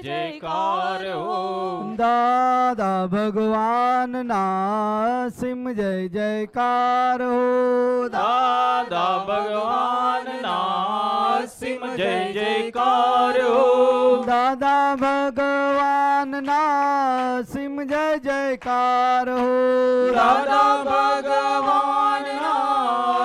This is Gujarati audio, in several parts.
જયકાર. હો દાદા ભગવાનના અસીમ જય જયકાર. હો દાદા ભગવાનના અસીમ જય જયકાર. હો દાદા ભગવાનના સિમ જય જયકાર. હો દાદા ભગવાનના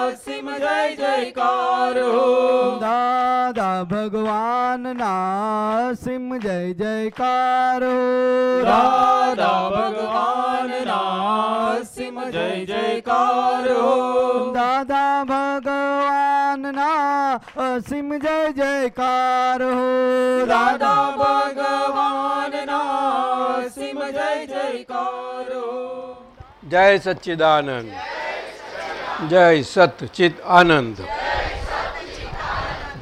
અસીમ જય જયકાર. હો દાદા ભગવાનના સિમ જય જયકાર જયકારો રાધા ભગવાનના અસીમ જય જયકારો દાદા ભગવાનના અસીમ જય જયકાર હો. દાદા ભગવાનના અસીમ જય જયકાર જય સચ્ચિદાનંદ. જય સતચિત આનંદ.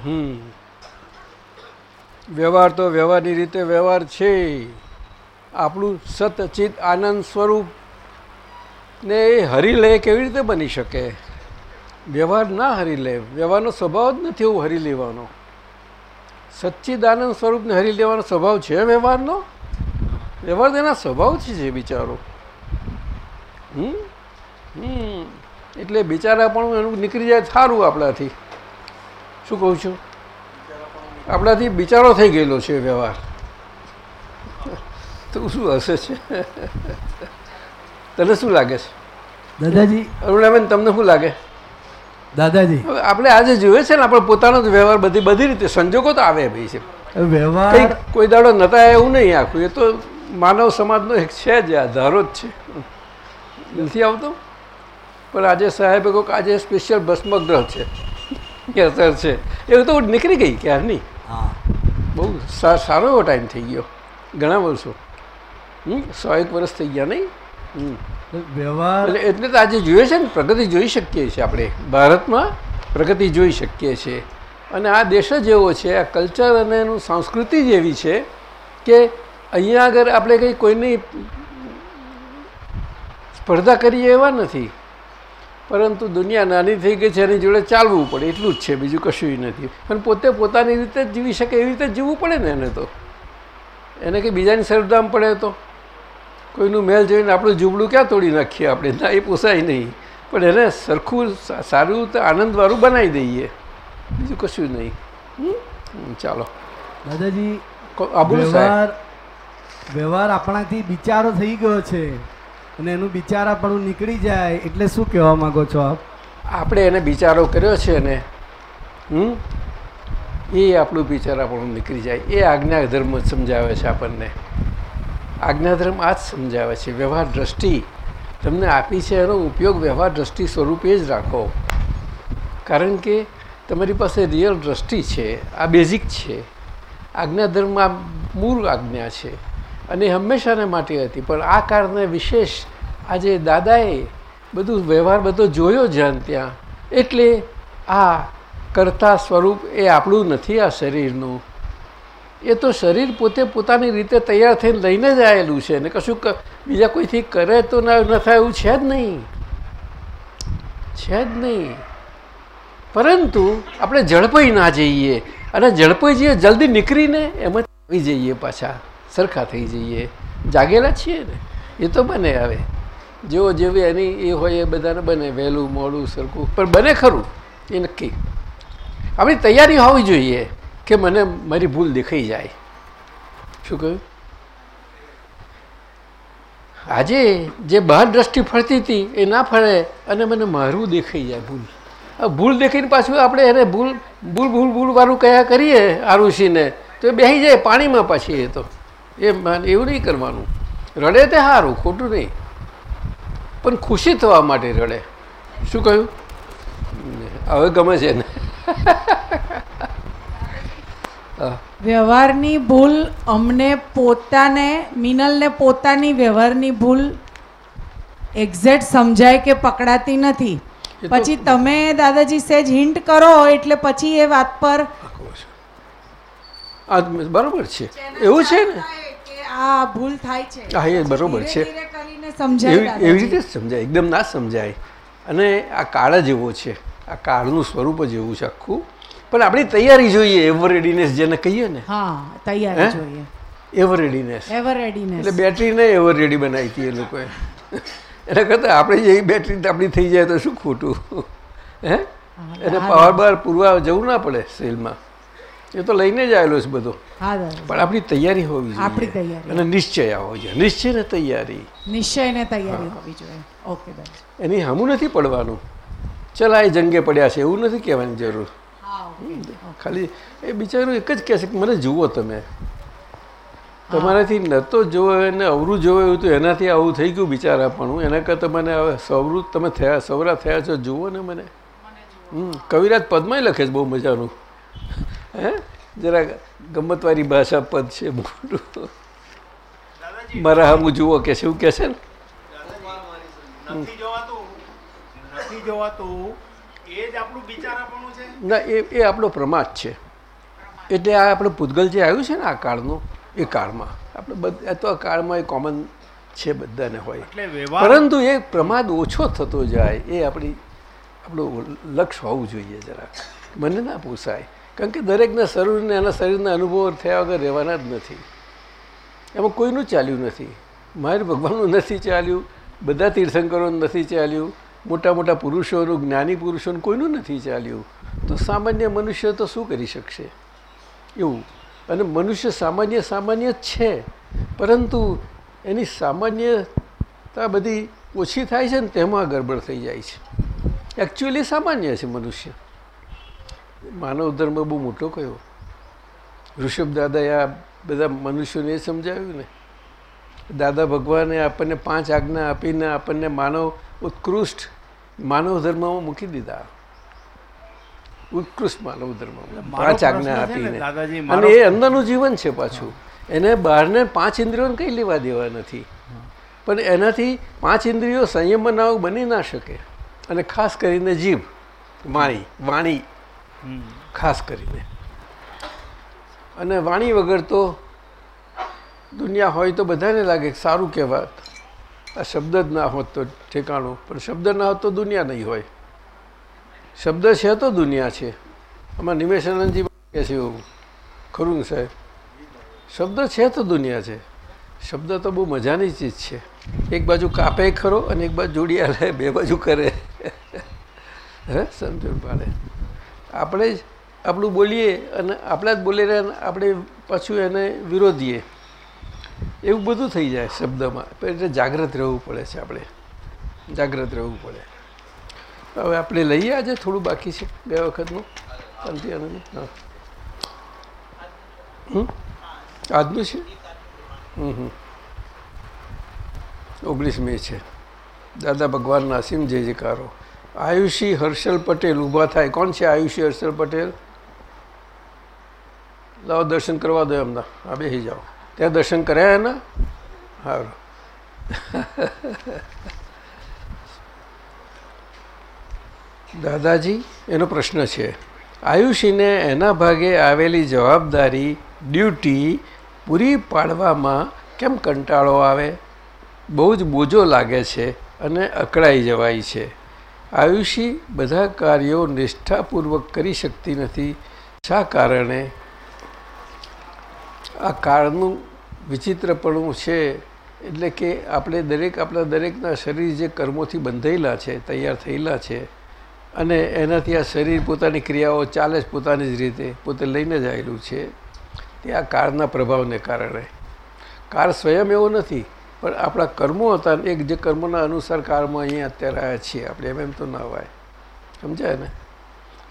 હમ. વ્યવહાર તો વ્યવહારની રીતે વ્યવહાર છે. આપણું સતચિત આનંદ સ્વરૂપ ને એ હરી લે કેવી રીતે બની શકે? વ્યવહાર ના હરી લે વ્યવહારનો સ્વભાવ જ નથી એવું હરી લેવાનો. સચ્ચિદાનંદ સ્વરૂપને હરી લેવાનો સ્વભાવ છે વ્યવહારનો? વ્યવહાર તેના સ્વભાવ સ્વભાવથી છે બિચારો. હમ? હમ. એટલે બિચારા પણ એનું નીકળી જાય સારું આપણાથી. શું કહું છું? આપણાથી બિચારો થઈ ગયેલો છે વ્યવહાર. તો શું હશે છે? તને શું લાગે છે? દાદાજી. અરુણાબેન તમને શું લાગે? દાદાજી. આપણે આજે જોઈએ છે ને આપણે પોતાનો જ વ્યવહાર બધી બધી રીતે સંજોગો તો આવે ભાઈ છે. વ્યવહાર કોઈ દાડો નતા એવું નહીં આખું એ તો માનવ સમાજનો એક છે જ આ ધારો જ છે. નથી આવતો? પણ આજે સાહેબે કહો આજે સ્પેશિયલ ભસ્મગ્રહ છે. કે અસર છે. એવું તો નીકળી ગઈ ક્યારની? હા. બહુ સારો એવો ટાઈમ થઈ ગયો. ઘણા વર્ષો. હમ સો એક વર્ષ થઈ ગયા નહીં? વ્યવહાર એટલે એટલે તો આજે જોઈએ છે ને પ્રગતિ જોઈ શકીએ છીએ આપણે. ભારતમાં પ્રગતિ જોઈ શકીએ છીએ. અને આ દેશ જ એવો છે આ કલ્ચર અને એનું સંસ્કૃતિ જ એવી છે કે અહીંયા આગળ આપણે કંઈ કોઈની સ્પર્ધા કરીએ એવા નથી. પરંતુ દુનિયા નાની થઈ ગઈ છે એની જોડે ચાલવું પડે. એટલું જ છે બીજું કશું નથી. પણ પોતે પોતાની રીતે જ જીવી શકે એવી રીતે જીવવું પડે ને એને તો. એને કંઈ બીજાની સરદામ પડે તો. કોઈનું મેલ જોઈને આપણું જુબડું ક્યાં તોડી નાખીએ આપણે? ના એ પોસાય નહીં. પણ એને સરખું સારું તો આનંદવાળું બનાવી દઈએ. બીજું કશું નહીં. ચાલો. દાદાજી કો- વ્યવહાર વ્યવહાર આપણાથી બિચારો થઈ ગયો છે. અને એનું બિચારાપણું નીકળી જાય એટલે શું કહેવા માંગો છો આપ? આપણે એને બિચારો કર્યો છે ને, હમ? એ આપણું બિચારાપણું નીકળી જાય. એ આજ્ઞા ધર્મ જ સમજાવે છે આપણને. આજ્ઞા ધર્મ આ જ સમજાવે છે. વ્યવહાર દ્રષ્ટિ. તમને આપી છે એનો ઉપયોગ વ્યવહાર દ્રષ્ટિ સ્વરૂપે જ રાખો. કારણ કે તમારી પાસે રિયલ દ્રષ્ટિ છે, આ બેઝિક છે. આજ્ઞા ધર્મ આ મૂળ આજ્ઞા છે. અને હંમેશાને માટે હતી. પણ આ કારણે વિશેષ આજે દાદાએ બધું વ્યવહાર બધો જોયો જ્યાં ત્યાં. એટલે આ કરતા સ્વરૂપ એ આપણું નથી આ શરીરનું. એ તો શરીર પોતે પોતાની રીતે તૈયાર થઈને લઈને જ આવેલું છે ને કશું બીજા કોઈથી કરે તો ના, ન થાય એવું છે જ નહીં. છે જ નહીં. પરંતુ આપણે ઝડપાઈ ના જઈએ. અને ઝડપાઈ જઈએ, જલ્દી નીકળીને એમાં આવી જઈએ પાછા. સરખા થઈ જઈએ. જાગેલા છીએ ને? એ તો બને હવે. જેવો જેવી એની એ હોય એ બધાને બને, વહેલું, મોડું, સરખું. પણ બને ખરું. એ નક્કી. આપણી તૈયારી હોવી જોઈએ કે મને મારી ભૂલ દેખાઈ જાય. શું કહ્યું? આજે જે બહાર દ્રષ્ટિ ફરતી હતી એ ના ફરે અને મને મારું દેખાઈ જાય ભૂલ. ભૂલ દેખીને પાછું આપણે એને ભૂલ ભૂલ ભૂલ ભૂલ વાળું કયા કરીએ આરુષિને? તો એ બેસી જાય પાણીમાં પાછી એ તો. એ એવું નહીં કરવાનું. રડે તે સારું ખોટું નહીં. પણ ખુશી થવા માટે રડે. શું કહ્યું? હવે ગમે છે ને વ્યવહારની ભૂલ અમને પોતાને મિનલને પોતાની વ્યવહારની ભૂલ એક્ઝેક્ટ સમજાય કે પકડાતી નથી. પછી તમે દાદાજી સહેજ હિન્ટ કરો એટલે પછી એ વાત પર બરોબર છે. એવું છે ને? આ ભૂલ થાય છે. હા એ બરોબર છે. સમજાય એવી રીતે જ સમજાય એકદમ ના સમજાય. અને આ કાળ જ એવો છે. આ કાળનું સ્વરૂપ જ એવું છે આખું. પણ આપણી તૈયારી જોઈએ એવર રેડીનેસ જેને કહીએ ને. હા તૈયારી? જોઈએ. એવર રેડીનેસ એવર રેડીનેસ એટલે બેટરીને એવર રેડી બનાવી હતી એ લોકોએ. એના કરતાં આપણે જે બેટરી આપણી થઈ જાય તો શું ખોટું? હે? એને પાવર બાર પૂરવા જવું ના પડે સેલમાં એ તો લઈને જ આવેલો છે બધો. પણ આપણી તૈયારી હોવી આપણી જોઈએ તૈયારી. અને નિશ્ચય હોવો જોઈએ. નિશ્ચય ને તૈયારી. નિશ્ચયને તૈયારી હોવી જોઈએ. ઓકે એની હમું નથી પડવાનું. ચલ એ જંગે પડ્યા છે. એવું નથી કહેવાની જરૂર. ખાલી એ બિચારું એક જ કહેશે કે મને જુઓ તમે. તમારાથી નતો જોવે અને અવરું જોવે એવું તો એનાથી આવું થઈ ગયું બિચારા પણ એના કરતાં મને હવે સવરું તમે થયા સવરા થયા છો જુઓ ને મને. હમ કવિરાજ પદ્માય લખે છે બહુ મજાનું. હે? જરા ગમતવારી ભાષા પદ છે મોટું મારા હમું જુઓ કે શું કહે છે ને? ના એ એ આપણો પ્રમાદ છે. એટલે આ આપણું પૂતગલ જે આવ્યું છે ને આ કાળનું એ કાળમાં. આપણે બધા તો આ કાળમાં એ કોમન છે બધાને હોય. પરંતુ એ પ્રમાદ ઓછો થતો જાય એ આપણી આપણું લક્ષ્ય હોવું જોઈએ જરા. મને ના પોસાય. કારણ કે દરેકના શરીરને એના શરીરના અનુભવો થયા વગર રહેવાના જ નથી. એમાં કોઈનું ચાલ્યું નથી. મારે ભગવાનનું નથી ચાલ્યું, બધા તીર્થંકરોનું નથી ચાલ્યું, મોટા મોટા પુરુષોનું, જ્ઞાની પુરુષોનું કોઈનું નથી ચાલ્યું. તો સામાન્ય મનુષ્ય તો શું કરી શકશે? એવું. અને મનુષ્ય સામાન્ય સામાન્ય જ છે. પરંતુ એની સામાન્યતા બધી ઓછી થાય છે ને તેમાં ગડબડ થઈ જાય છે. એકચ્યુઅલી સામાન્ય છે મનુષ્ય. માનવ ધર્મ બહુ મોટો કયો? ઋષભ દાદાએ આ બધા મનુષ્યોને એ સમજાવ્યું ને? દાદા ભગવાને આપણને પાંચ આજ્ઞા આપીને આપણને માનવ ઉત્કૃષ્ટ માનવ ધર્મમાં મૂકી દીધા. ઉત્કૃષ્ટ માનવ ધર્મ પાંચ આજ્ઞા આપીને. અને એ અંદરનું જીવન છે પાછું. એને બહારને પાંચ ઇન્દ્રિયોને કંઈ લેવા દેવા નથી. પણ એનાથી પાંચ ઇન્દ્રિયો સંયમ બનાવ બની ના શકે. અને ખાસ કરીને જીભ વાણી વાણી. ખાસ કરીને. અને વાણી વગર તો દુનિયા હોય તો બધાને લાગે સારું કહેવાત. આ શબ્દ જ ના હોત તો ઠેકાણું. પણ શબ્દ ના હોત તો દુનિયા નહીં હોય. શબ્દ છે તો દુનિયા છે. આમાં નિમેશાનંદજી કહે છે એવું. ખરું સાહેબ. શબ્દ છે તો દુનિયા છે. શબ્દ તો બહુ મજાની ચીજ છે. એક બાજુ કાપે ખરો અને એક બાજુ જોડિયા લે બે બાજુ કરે. હે, સમજણ પાડે. આપણે જ આપણું બોલીએ અને આપણા જ બોલી રહ્યા આપણે પાછું એને વિરોધીએ. એવું બધું થઈ જાય શબ્દમાં. એટલે જાગ્રત રહેવું પડે છે આપણે. જાગ્રત રહેવું પડે. હવે આપણે લઈએ આજે થોડું બાકી છે. બે વખતનું. શાંતિ આનંદ હા. હમ? આજનું છે? હમ હમ. ઓગણીસ મે છે. દાદા ભગવાન નાસીમ જય જયકારો. આયુષી હર્ષલ પટેલ ઊભા થાય. કોણ છે આયુષી હર્ષલ પટેલ? લાવો દર્શન કરવા દો એમના. આ બેસી જાઓ. ત્યાં દર્શન કર્યા એના સારું દાદાજી, એનો પ્રશ્ન છે. આયુષીને એના ભાગે આવેલી જવાબદારી, ડ્યુટી પૂરી પાડવામાં કેમ કંટાળો આવે? બહુ જ બોજો લાગે છે અને અકળાઈ જવાય છે. આયુષી બધા કાર્યો નિષ્ઠાપૂર્વક કરી શકતી નથી. શા કારણે? આ કાળનું વિચિત્રપણું છે એટલે કે આપણે દરેક આપણા દરેકના શરીર જે કર્મોથી બંધાયેલા છે, તૈયાર થયેલા છે અને એનાથી આ શરીર પોતાની ક્રિયાઓ ચાલે જ પોતાની જ રીતે, પોતે લઈને જ આવેલું છે. તે આ કાળના પ્રભાવને કારણે. કાળ સ્વયં એવો નથી. પણ આપણા કર્મો હતા એક જે કર્મોના અનુસાર કાળમાં અહીંયા અત્યારે આવ્યા છીએ આપણે, એમ એમ તો ના હોય સમજાય ને?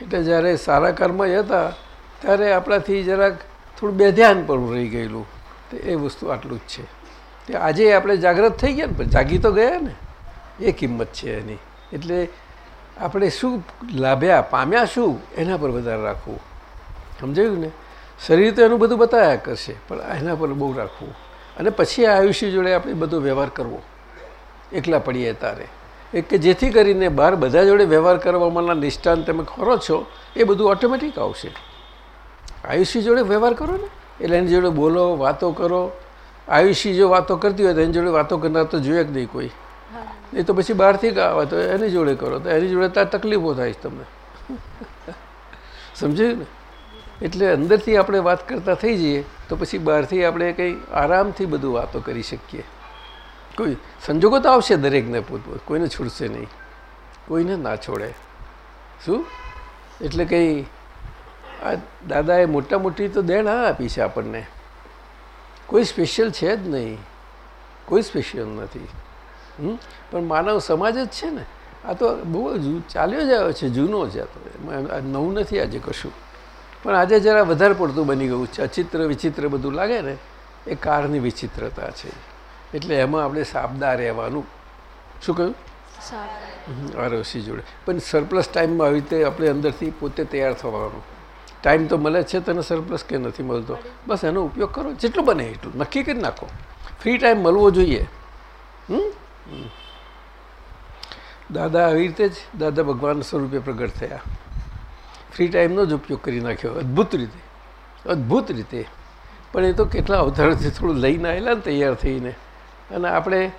એટલે જ્યારે સારા કર્મ હતા, ત્યારે આપણાથી જરાક થોડું બેધ્યાન પણ રહી ગયેલું. તો એ વસ્તુ આટલું જ છે. તે આજે આપણે જાગૃત થઈ ગયા ને, પણ જાગી તો ગયા ને. એ કિંમત છે એની. એટલે આપણે શું લાભ્યા, પામ્યા શું, એના પર વધારે રાખવું. સમજાયું ને? શરીર તો એનું બધું બતાવ્યા કરશે, પણ એના પર બહુ રાખવું. અને પછી આ આયુષ્ય જોડે આપણે બધો વ્યવહાર કરવો. એકલા પડીએ તારે. એક કે જેથી કરીને બહાર બધા જોડે વ્યવહાર કરવામાંના નિષ્ઠાન તમે ખરો છો એ બધું ઓટોમેટિક આવશે. આયુષ્ય જોડે વ્યવહાર કરો ને. એટલે એની જોડે બોલો વાતો કરો. આયુષ્ય જો વાતો કરતી હોય તો એની જોડે વાતો કરનાર તો જોઈએ જ નહીં કોઈ. નહીં તો પછી બહારથી આવે તો એની જોડે કરો. તો એની જોડે તાર તકલીફો થાય છે તમને. સમજાયું ને? એટલે અંદરથી આપણે વાત કરતા થઈ જઈએ, તો પછી બહારથી આપણે કંઈ આરામથી બધું વાતો કરી શકીએ. કોઈ સંજોગો તો આવશે દરેકને પોતપોત, કોઈને છોડશે નહીં, કોઈને ના છોડે. શું? એટલે કંઈ આ દાદાએ મોટા મોટી તો દેણ આ આપી છે આપણને. કોઈ સ્પેશિયલ છે જ નહીં, કોઈ સ્પેશિયલ નથી? પણ માનવ સમાજ જ છે ને. આ તો બહુ જૂ- ચાલ્યો જ આવ્યો છે, જૂનો છે આ તો. નવું નથી આજે કશું. પણ આજે જરા વધારે પડતું બની ગયું છે. અચિત્ર વિચિત્ર બધું લાગે ને એ કારની વિચિત્રતા છે. એટલે એમાં આપણે સાબદા રહેવાનું. શું કહ્યું? આરોસી જોડે. પણ સરપ્લસ ટાઈમમાં આવી રીતે આપણે અંદરથી પોતે તૈયાર થવાનું. ટાઈમ તો મળે છે તને સરપ્લસ કે નથી મળતો? બસ એનો ઉપયોગ કરો. જેટલું બને એટલું. નક્કી કરી નાખો. ફ્રી ટાઈમ મળવો જોઈએ. દાદા આવી રીતે જ દાદા ભગવાન સ્વરૂપે પ્રગટ થયા. ફ્રી ટાઈમનો જ ઉપયોગ કરી નાખ્યો, અદ્ભુત રીતે અદ્ભુત રીતે. પણ એ તો કેટલા અવધારણથી થોડું લઈને આવેલા ને તૈયાર થઈને. અને આપણે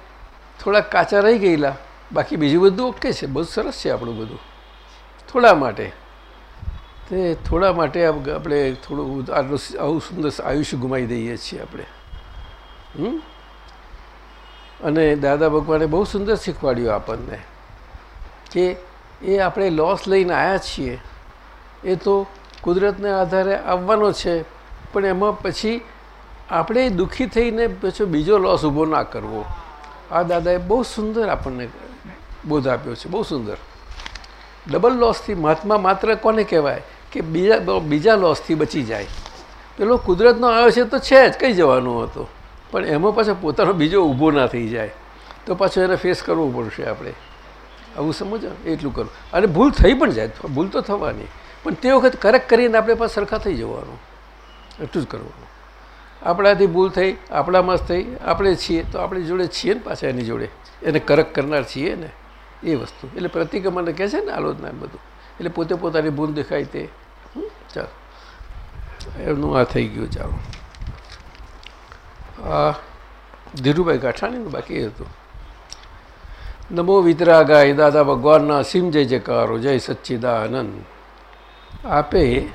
થોડાક કાચા રહી ગયેલા, બાકી બીજું બધું ઓકે છે, બહુ સરસ છે આપણું બધું. થોડા માટે. તે થોડા માટે આપણે થોડું આટલું આવું સુંદર આયુષ્ય ગુમાવી દઈએ છીએ આપણે. હમ? અને દાદા ભગવાને બહુ સુંદર શીખવાડ્યું આપણને, કે એ આપણે લોસ લઈને આવ્યા છીએ એ તો કુદરતને આધારે આવવાનો છે, પણ એમાં પછી આપણે દુઃખી થઈને પછી બીજો લોસ ઊભો ના કરવો. આ દાદાએ બહુ સુંદર આપણને બોધ આપ્યો છે, બહુ સુંદર. ડબલ લોસથી મહાત્મા માત્ર કોને કહેવાય? કે બીજા બીજા લોસથી બચી જાય. પેલો કુદરતનો આવ્યો છે તો છે જ, કઈ જવાનો હતો? પણ એમાં પાછો પોતાનો બીજો ઊભો ના થઈ જાય. તો પાછો એને ફેસ કરવું પડશે આપણે. આવું સમજો એટલું કરું. અને ભૂલ થઈ પણ જાય, ભૂલ તો થવાની. પણ તે વખત કરેક્ટ કરીને આપણે પાસે સરખા થઈ જવાનું. એટલું જ કરવાનું. આપણાથી ભૂલ થઈ, આપણામાં જ થઈ, આપણે છીએ, તો આપણી જોડે છીએ ને પાછા એની જોડે. એને કરેક્ટ કરનાર છીએ ને, એ વસ્તુ. એટલે પ્રતિક્રમણ કહે છે ને આલોચના બધું. એટલે પોતે પોતાની ભૂલ દેખાય તે? ચાલો. એમનું આ થઈ ગયું, ચાલો. આ ધીરુભાઈ ગાંઠાણીનું બાકી હતું. નમો વિતરાગાય દાદા ભગવાનના અસીમ જય જયકારો, જય સચ્ચિદાનંદ. આપે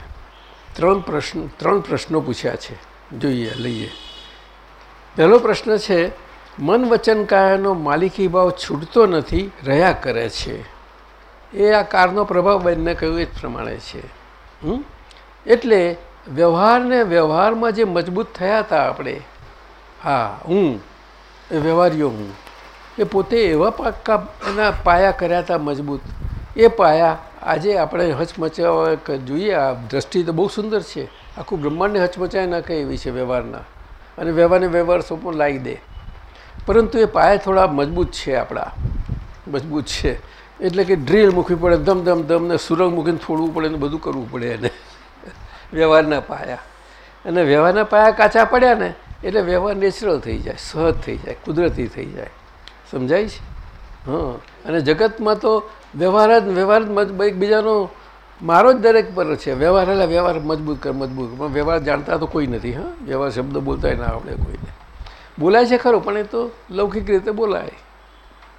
ત્રણ પ્રશ્ન, ત્રણ પ્રશ્નો પૂછ્યા છે. જોઈએ, લઈએ. પહેલો પ્રશ્ન છે, મન વચન કાયાનો માલિકી ભાવ છૂટતો નથી, રહ્યા કરે છે. એ આ કારનો પ્રભાવ બંને કહ્યું એ જ પ્રમાણે છે? એટલે વ્યવહારને વ્યવહારમાં જે મજબૂત થયા હતા આપણે, હા, હું, એ વ્યવહારીઓ હું, એ પોતે એવા પાકા એના પાયા કર્યા હતા મજબૂત. એ પાયા આજે આપણે હચમચાવા જોઈએ, આ દ્રષ્ટિ તો બહુ સુંદર છે. આખું બ્રહ્માંડને હચમચાવી નાખે એવી છે વ્યવહારના. અને વ્યવહારને વ્યવહાર સોપો લાવી દે. પરંતુ એ પાયા થોડા મજબૂત છે આપણા. મજબૂત છે. એટલે કે ડ્રીલ મૂકવી પડે, ધમ ધમ ધમ ને સુરંગ મૂકીને છોડવું પડે ને બધું કરવું પડે એને. વ્યવહારના પાયા. અને વ્યવહારના પાયા કાચા પડ્યા ને, એટલે વ્યવહાર નેચરલ થઈ જાય, સહજ થઈ જાય, કુદરતી થઈ જાય. સમજાય છે? હા. અને જગતમાં તો વ્યવહાર જ વ્યવહાર જ એકબીજાનો મારો જ દરેક પર છે. વ્યવહાર એટલે વ્યવહાર મજબૂત કર મજબૂત. પણ વ્યવહાર જાણતા તો કોઈ નથી, હા. વ્યવહાર શબ્દ બોલતા ના આવડે કોઈને. બોલાય છે ખરું, પણ એ તો લૌકિક રીતે બોલાય.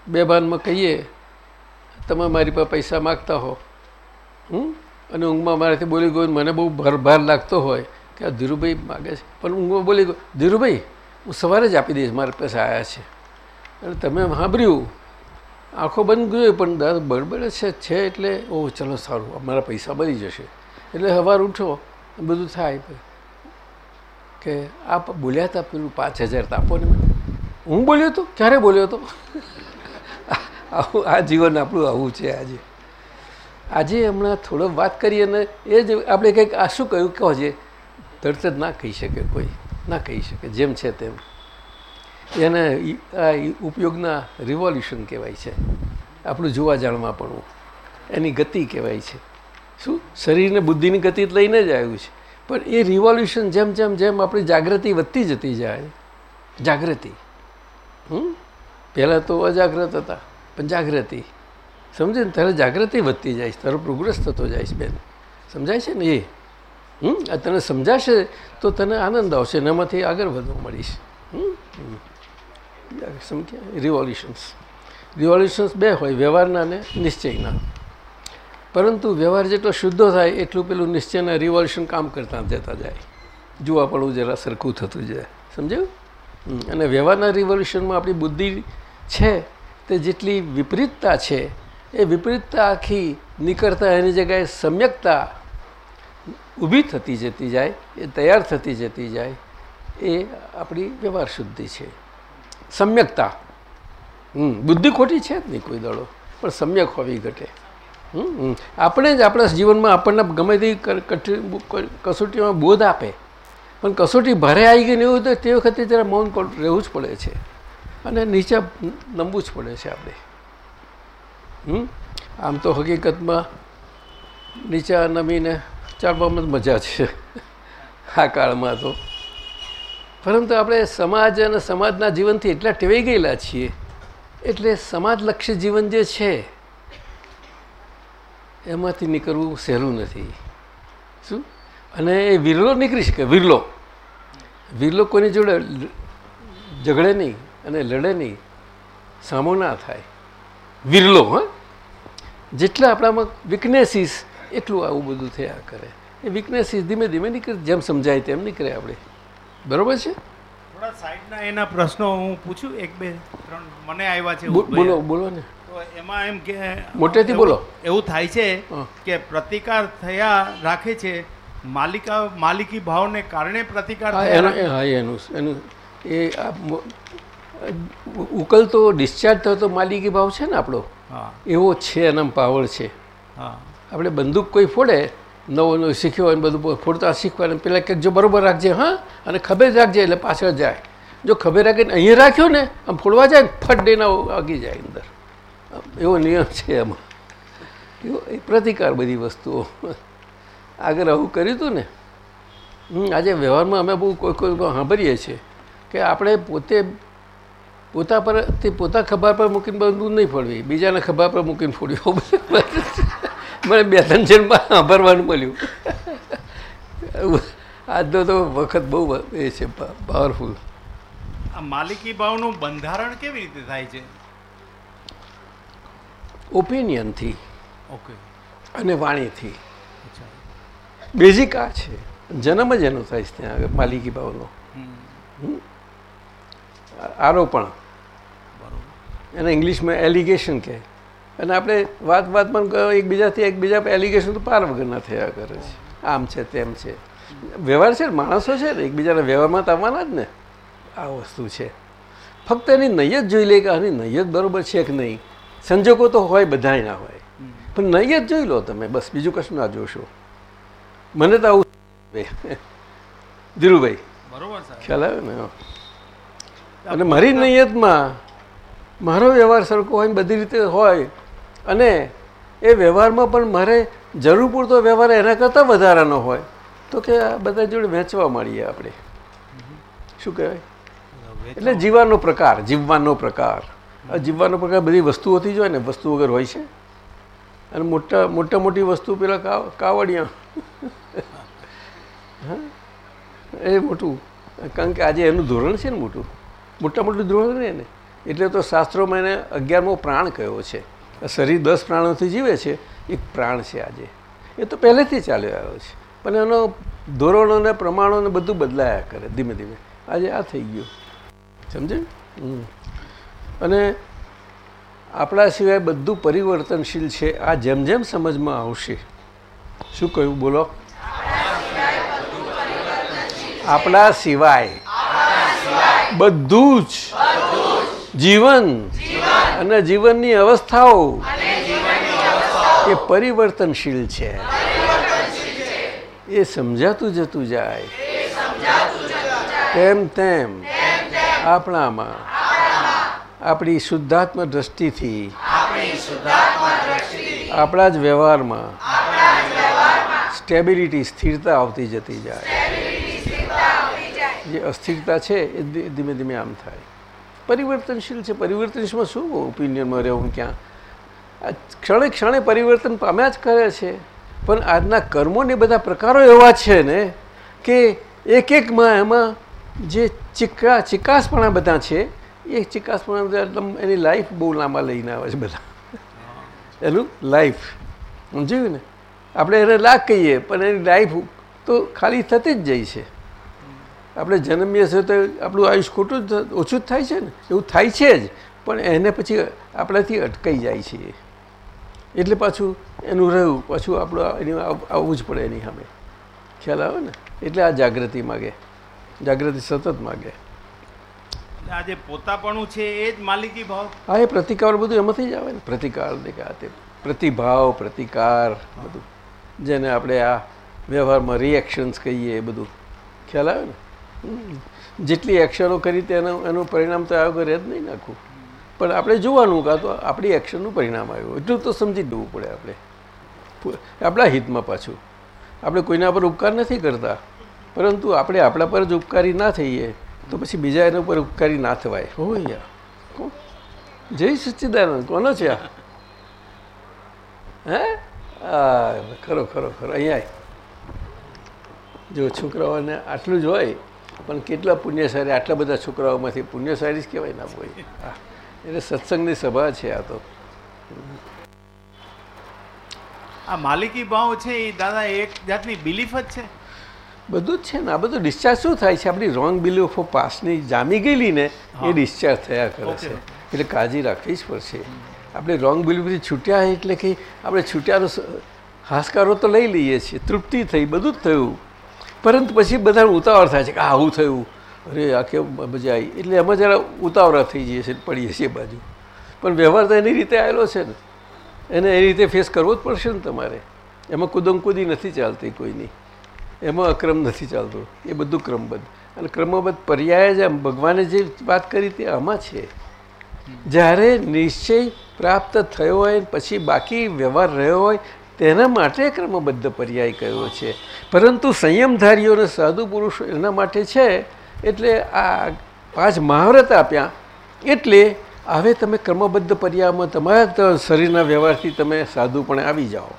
બે ભાનમાં કહીએ, તમે મારી પાસે પૈસા માગતા હો. હમ? અને ઊંઘમાં મારાથી બોલી ગયો, મને બહુ ભાર ભાર લાગતો હોય. કે આ ધીરુભાઈ માગે છે. પણ ઊંઘમાં બોલી ગયો, ધીરુભાઈ, હું સવારે જ આપી દઈશ, મારા પાસે આવ્યા છે. અને તમે સાંભળ્યું આંખો બંધ ગયો પણ દાદા બળબડ છે છે એટલે, ઓહ, ચલો સારું અમારા પૈસા બળી જશે. એટલે સવાર ઉઠો, બધું થાય કે આપ બોલ્યા હતા પેલું પાંચ હજાર તાપો ને હું બોલ્યો હતો ક્યારે બોલ્યો હતો આવું, આ જીવન આપણું આવું છે આજે. આજે હમણાં થોડો વાત કરીએ ને એ જ આપણે કંઈક આ શું કહ્યું? કહો જે તરત જ ના કહી શકે કોઈ, ના કહી શકે, જેમ છે તેમ. એને આ ઉપયોગના રિવોલ્યુશન કહેવાય છે. આપણું જોવા જાણવા પણ એની ગતિ કહેવાય છે. શું? શરીરને બુદ્ધિની ગતિ લઈને જ આવ્યું છે. પણ એ રિવોલ્યુશન જેમ જેમ જેમ આપણી જાગૃતિ વધતી જતી જાય, જાગૃતિ. હમ? પહેલાં તો અજાગ્રત હતા, પણ જાગૃતિ. સમજે ને? તારે જાગૃતિ વધતી જાય છે. તારો પ્રોગ્રેસ થતો જાય છે બેન. સમજાય છે ને એ? હમ? આ તને સમજાશે તો તને આનંદ આવશે એનામાંથી આગળ વધવા મળીશ. હમ. સમજ્યા રિવોલ્યુશન્સ રિવોલ્યુશન્સ બે હોય, વ્યવહારના અને નિશ્ચયના. પરંતુ વ્યવહાર જેટલો શુદ્ધ થાય, એટલું પેલું નિશ્ચયના રિવોલ્યુશન કામ કરતા જતા જાય. જોવા પડવું જરા સરખું થતું જાય. સમજાયું? અને વ્યવહારના રિવોલ્યુશનમાં આપણી બુદ્ધિ છે, તે જેટલી વિપરીતતા છે, એ વિપરીતતા આખી નીકળતા, એની જગ્યાએ સમ્યકતા ઊભી થતી જતી જાય, એ તૈયાર થતી જતી જાય, એ આપણી વ્યવહાર શુદ્ધિ છે. સમ્યકતા. હમ, બુદ્ધિ ખોટી છે જ નહીં કોઈ દડો, પણ સમ્યક હોવી ઘટે. હમ. આપણે જ આપણા જીવનમાં આપણને ગમે તે કસોટીમાં બોધ આપે. પણ કસોટી ભારે આવી ગઈ ને એવું તો તે વખતે જરા મૌન રહેવું જ પડે છે. અને નીચે નમવું જ પડે છે આપણે. હમ? આમ તો હકીકતમાં નીચા નમીને ચાલવામાં મજા છે. આ કાળમાં તો. પરંતુ આપણે સમાજ અને સમાજના જીવનથી એટલા ટેવાઈ ગયેલા છીએ. એટલે સમાજલક્ષી જીવન જે છે, એમાંથી નીકળવું સહેલું નથી. શું? અને એ વિરલો નીકળી શકે, વિરલો. વિરલો કોઈની જોડે ઝઘડે નહીં અને લડે નહીં. સામો ના થાય. વિરલો, હા. જેટલા આપણામાં વીકનેસીસ એટલું આવું બધું થયા કરે. એ વીકનેસીસ ધીમે ધીમે નીકળે, જેમ સમજાય તેમ નીકળે આપણે. બરોબર છે? થોડા સાઈડના એના પ્રશ્નો હું પૂછું એક બે ત્રણ મને આવ્યા છે બોલો. બોલો ને. તો એમાં એમ કે મોટેથી બોલો. એવું થાય છે કે પ્રતિકાર થયા રાખે છે માલિકા માલિકી ભાવને કારણે પ્રતિકાર એનો હા એનું એનું એ ઉકલ તો ઉકલતો ડિસ્ચાર્જ થતો માલિકી ભાવ છે ને આપણો? હા. એવો છે એનામ પાવર છે. હા. આપણે બંદૂક કોઈ ફોડે નવો નવું શીખ્યો હોય બધું ફોડતા શીખવાનું પેલા કંઈક જો બરાબર રાખજે, હા? અને ખભે રાખજે એટલે પાછળ જાય. જો ખભે રાખીને અહીંયા રાખ્યો ને, આમ ફોડવા જાય ને ફટ દઈને વાગી જાય અંદર. એવો નિયમ છે એમાં એવો એ પ્રતિકાર બધી વસ્તુઓ. આગળ આવું કર્યું હતું ને આજે વ્યવહારમાં અમે બહુ કોઈ કોઈ સાંભળીએ છીએ કે આપણે પોતે પોતા પર તે પોતા ખભા પર મૂકીને બંદૂક નહીં ફોડવી. બીજાના ખભા પર મૂકીને ફોડ્યું મને બે ત્રણ જણમાં સાંભળવાનું મળ્યું. આજનો તો વખત બહુ એ છે પાવરફુલ આ માલિકી ભાવનું બંધારણ કેવી રીતે થાય છે? ઓપિનિયનથી ઓકે અને વાણીથી. બેઝિક આ છે. જન્મ જ એનો થાય છે ત્યાં આગળ માલિકી ભાવનો. હમ, આરોપણ. એને ઇંગ્લિશમાં એલિગેશન કહે. અને આપણે વાત વાતમાં પણ એકબીજાથી એકબીજા એલિગેશન તો પાર વગરના થયા કરે છે. આમ છે તેમ છે. વ્યવહાર છે માણસો છે ને એકબીજાના વ્યવહારમાં તો આવવાના જ ને. આ વસ્તુ છે. ફક્ત એની નૈયત જોઈ લે કે આની નૈયત બરોબર છે કે નહીં. સંજોગો તો હોય બધાય ના હોય. પણ નૈયત જોઈ લો તમે. બસ બીજું કશું ના જોશો. મને તો આવું ધીરુભાઈ બરોબર ખ્યાલ આવ્યો ને? અને મારી નૈયતમાં મારો વ્યવહાર સરખો હોય ને બધી રીતે હોય અને એ વ્યવહારમાં પણ મારે જરૂર પૂરતો વ્યવહાર એના કરતાં વધારાનો હોય. તો કે આ બધા જોડે વેચવા માંડીએ આપણે. શું કહેવાય? એટલે જીવવાનો પ્રકાર જીવવાનો પ્રકાર. આ જીવવાનો પ્રકાર બધી વસ્તુઓથી જ હોય ને વસ્તુ વગર હોય છે. અને મોટા મોટા મોટી વસ્તુ પેલા કાવ કાવડિયા. એ મોટું. કારણ કે આજે એનું ધોરણ છે ને મોટું. મોટા મોટું ધોરણ ને. એટલે તો શાસ્ત્રોમાં એને અગિયારમો પ્રાણ કયો છે. શરીર દસ પ્રાણોથી જીવે છે એક પ્રાણ છે આજે. એ તો પહેલેથી ચાલ્યો આવ્યો છે. પણ એનો ધોરણો ને પ્રમાણો ને બધું બદલાયા કરે ધીમે ધીમે. આજે આ થઈ ગયું. સમજે અને આપણા સિવાય બધું પરિવર્તનશીલ છે આ જેમ જેમ સમજમાં આવશે. શું કહ્યું? બોલો. આપણા સિવાય બધું જ જીવન અને જીવનની અવસ્થાઓ એ પરિવર્તનશીલ છે. એ સમજાતું જતું જાય. તેમ તેમ આપણામાં આપણી શુદ્ધાત્મ દ્રષ્ટિથી આપણા જ વ્યવહારમાં સ્ટેબિલિટી સ્થિરતા આવતી જતી જાય. જે અસ્થિરતા છે એ ધીમે ધીમે ધીમે આમ થાય. પરિવર્તનશીલ છે. પરિવર્તનશીલમાં શું ઓપિનિયનમાં રહેવું ક્યાં? ક્ષણે ક્ષણે પરિવર્તન પામ્યા જ કરે છે. પણ આજના કર્મોને બધા પ્રકારો એવા છે ને કે એક એકમાં એમાં જે ચિકા ચિકાસપણા બધા છે, એ ચિકાસપણા બધા એકદમ એની લાઈફ બહુ લાંબા લઈને આવે છે બધા. એનું લાઈફ સમજ્યું ને? આપણે એને લાખ કહીએ, પણ એની લાઈફ તો ખાલી થતી જ જાય છે. આપણે જન્મીએ છીએ તો આપણું આયુષ ખોટું જ ઓછું જ થાય છે ને? એવું થાય છે જ પણ એને પછી આપણાથી અટકાઈ જાય છે. એટલે પાછું એનું રહ્યું પાછું આપણું એની આવવું જ પડે એની સામે. ખ્યાલ આવે ને? એટલે આ જાગૃતિ માગે. જાગૃતિ સતત માગે. એટલે આ જે પોતાપણું છે એ જ માલિકી ભાવ? હા એ પ્રતિકાર બધું એમાંથી જ આવે ને? પ્રતિકાર તે પ્રતિભાવ પ્રતિકાર બધું. જેને આપણે આ વ્યવહારમાં રિએક્શન્સ કહીએ એ બધું. ખ્યાલ આવે ને. જેટલી એક્શનો કરી તેનું એનું પરિણામ તો આવ્યો કરે જ નહીં નાખું પણ આપણે જોવાનું કાં તો આપણી એક્શનનું પરિણામ આવ્યું. એટલું તો સમજી લેવું પડે આપણે. આપણા હિતમાં પાછું. આપણે કોઈના પર ઉપકાર નથી કરતા. પરંતુ આપણે આપણા પર જ ઉપકારી ના થઈએ તો પછી બીજા એના પર ઉપકારી ના થવાય. હો યાર. જય સચ્ચિદાનંદ. કોનો છે આ? હે? આ ખરો ખરો ખરો. અહીંયા જો છોકરાઓને આટલું જ હોય પણ કેટલા પુણ્યશાળી આટલા બધા છોકરાઓમાંથી પુણ્યશાળી જ કહેવાય ના કોઈ એટલે સત્સંગની સભા છે આ તો. આ માલિકી ભાવ છે એ દાદા એક જાતની બિલીફ જ છે? બધું જ છે ને. આ બધું ડિસ્ચાર્જ શું થાય છે? આપણી રોંગ બિલીફો પાસની જામી ગયેલી ને એ ડિસ્ચાર્જ થયા કરે છે. એટલે કાળજી રાખવી જ પડશે. આપણે રોંગ બિલીફથી છૂટ્યા એટલે કે આપણે છૂટ્યાનો હાસકારો હાશકારો તો લઈ લઈએ છીએ. તૃપ્તિ થઈ બધું જ થયું. પરંતુ પછી બધા ઉતાવળ થાય છે કે આવું થયું. અરે, આ કેમ મજા આવી? એટલે એમાં જરા ઉતાવળા થઈ જઈએ છીએ પડીએ છીએ બાજુ. પણ વ્યવહાર તો એની રીતે આવેલો છે ને. એને એ રીતે ફેસ કરવો જ પડશે ને તમારે. એમાં કુદંકુદી નથી ચાલતી કોઈની. એમાં અક્રમ નથી ચાલતો. એ બધું ક્રમબદ્ધ. અને ક્રમબદ્ધ પર્યાય જ આમ ભગવાને જે વાત કરી તે આમાં છે. જ્યારે નિશ્ચય પ્રાપ્ત થયો હોય પછી બાકી વ્યવહાર રહ્યો હોય તેના માટે ક્રમબદ્ધ પર્યાય કયો છે? પરંતુ સંયમધારીઓ અને સાધુ પુરુષો એના માટે છે એટલે આ પાંચ મહાવ્રત આપ્યા. એટલે હવે તમે ક્રમબદ્ધ પર્યાયમાં તમારા શરીરના વ્યવહારથી તમે સાધુ પણ આવી જાઓ.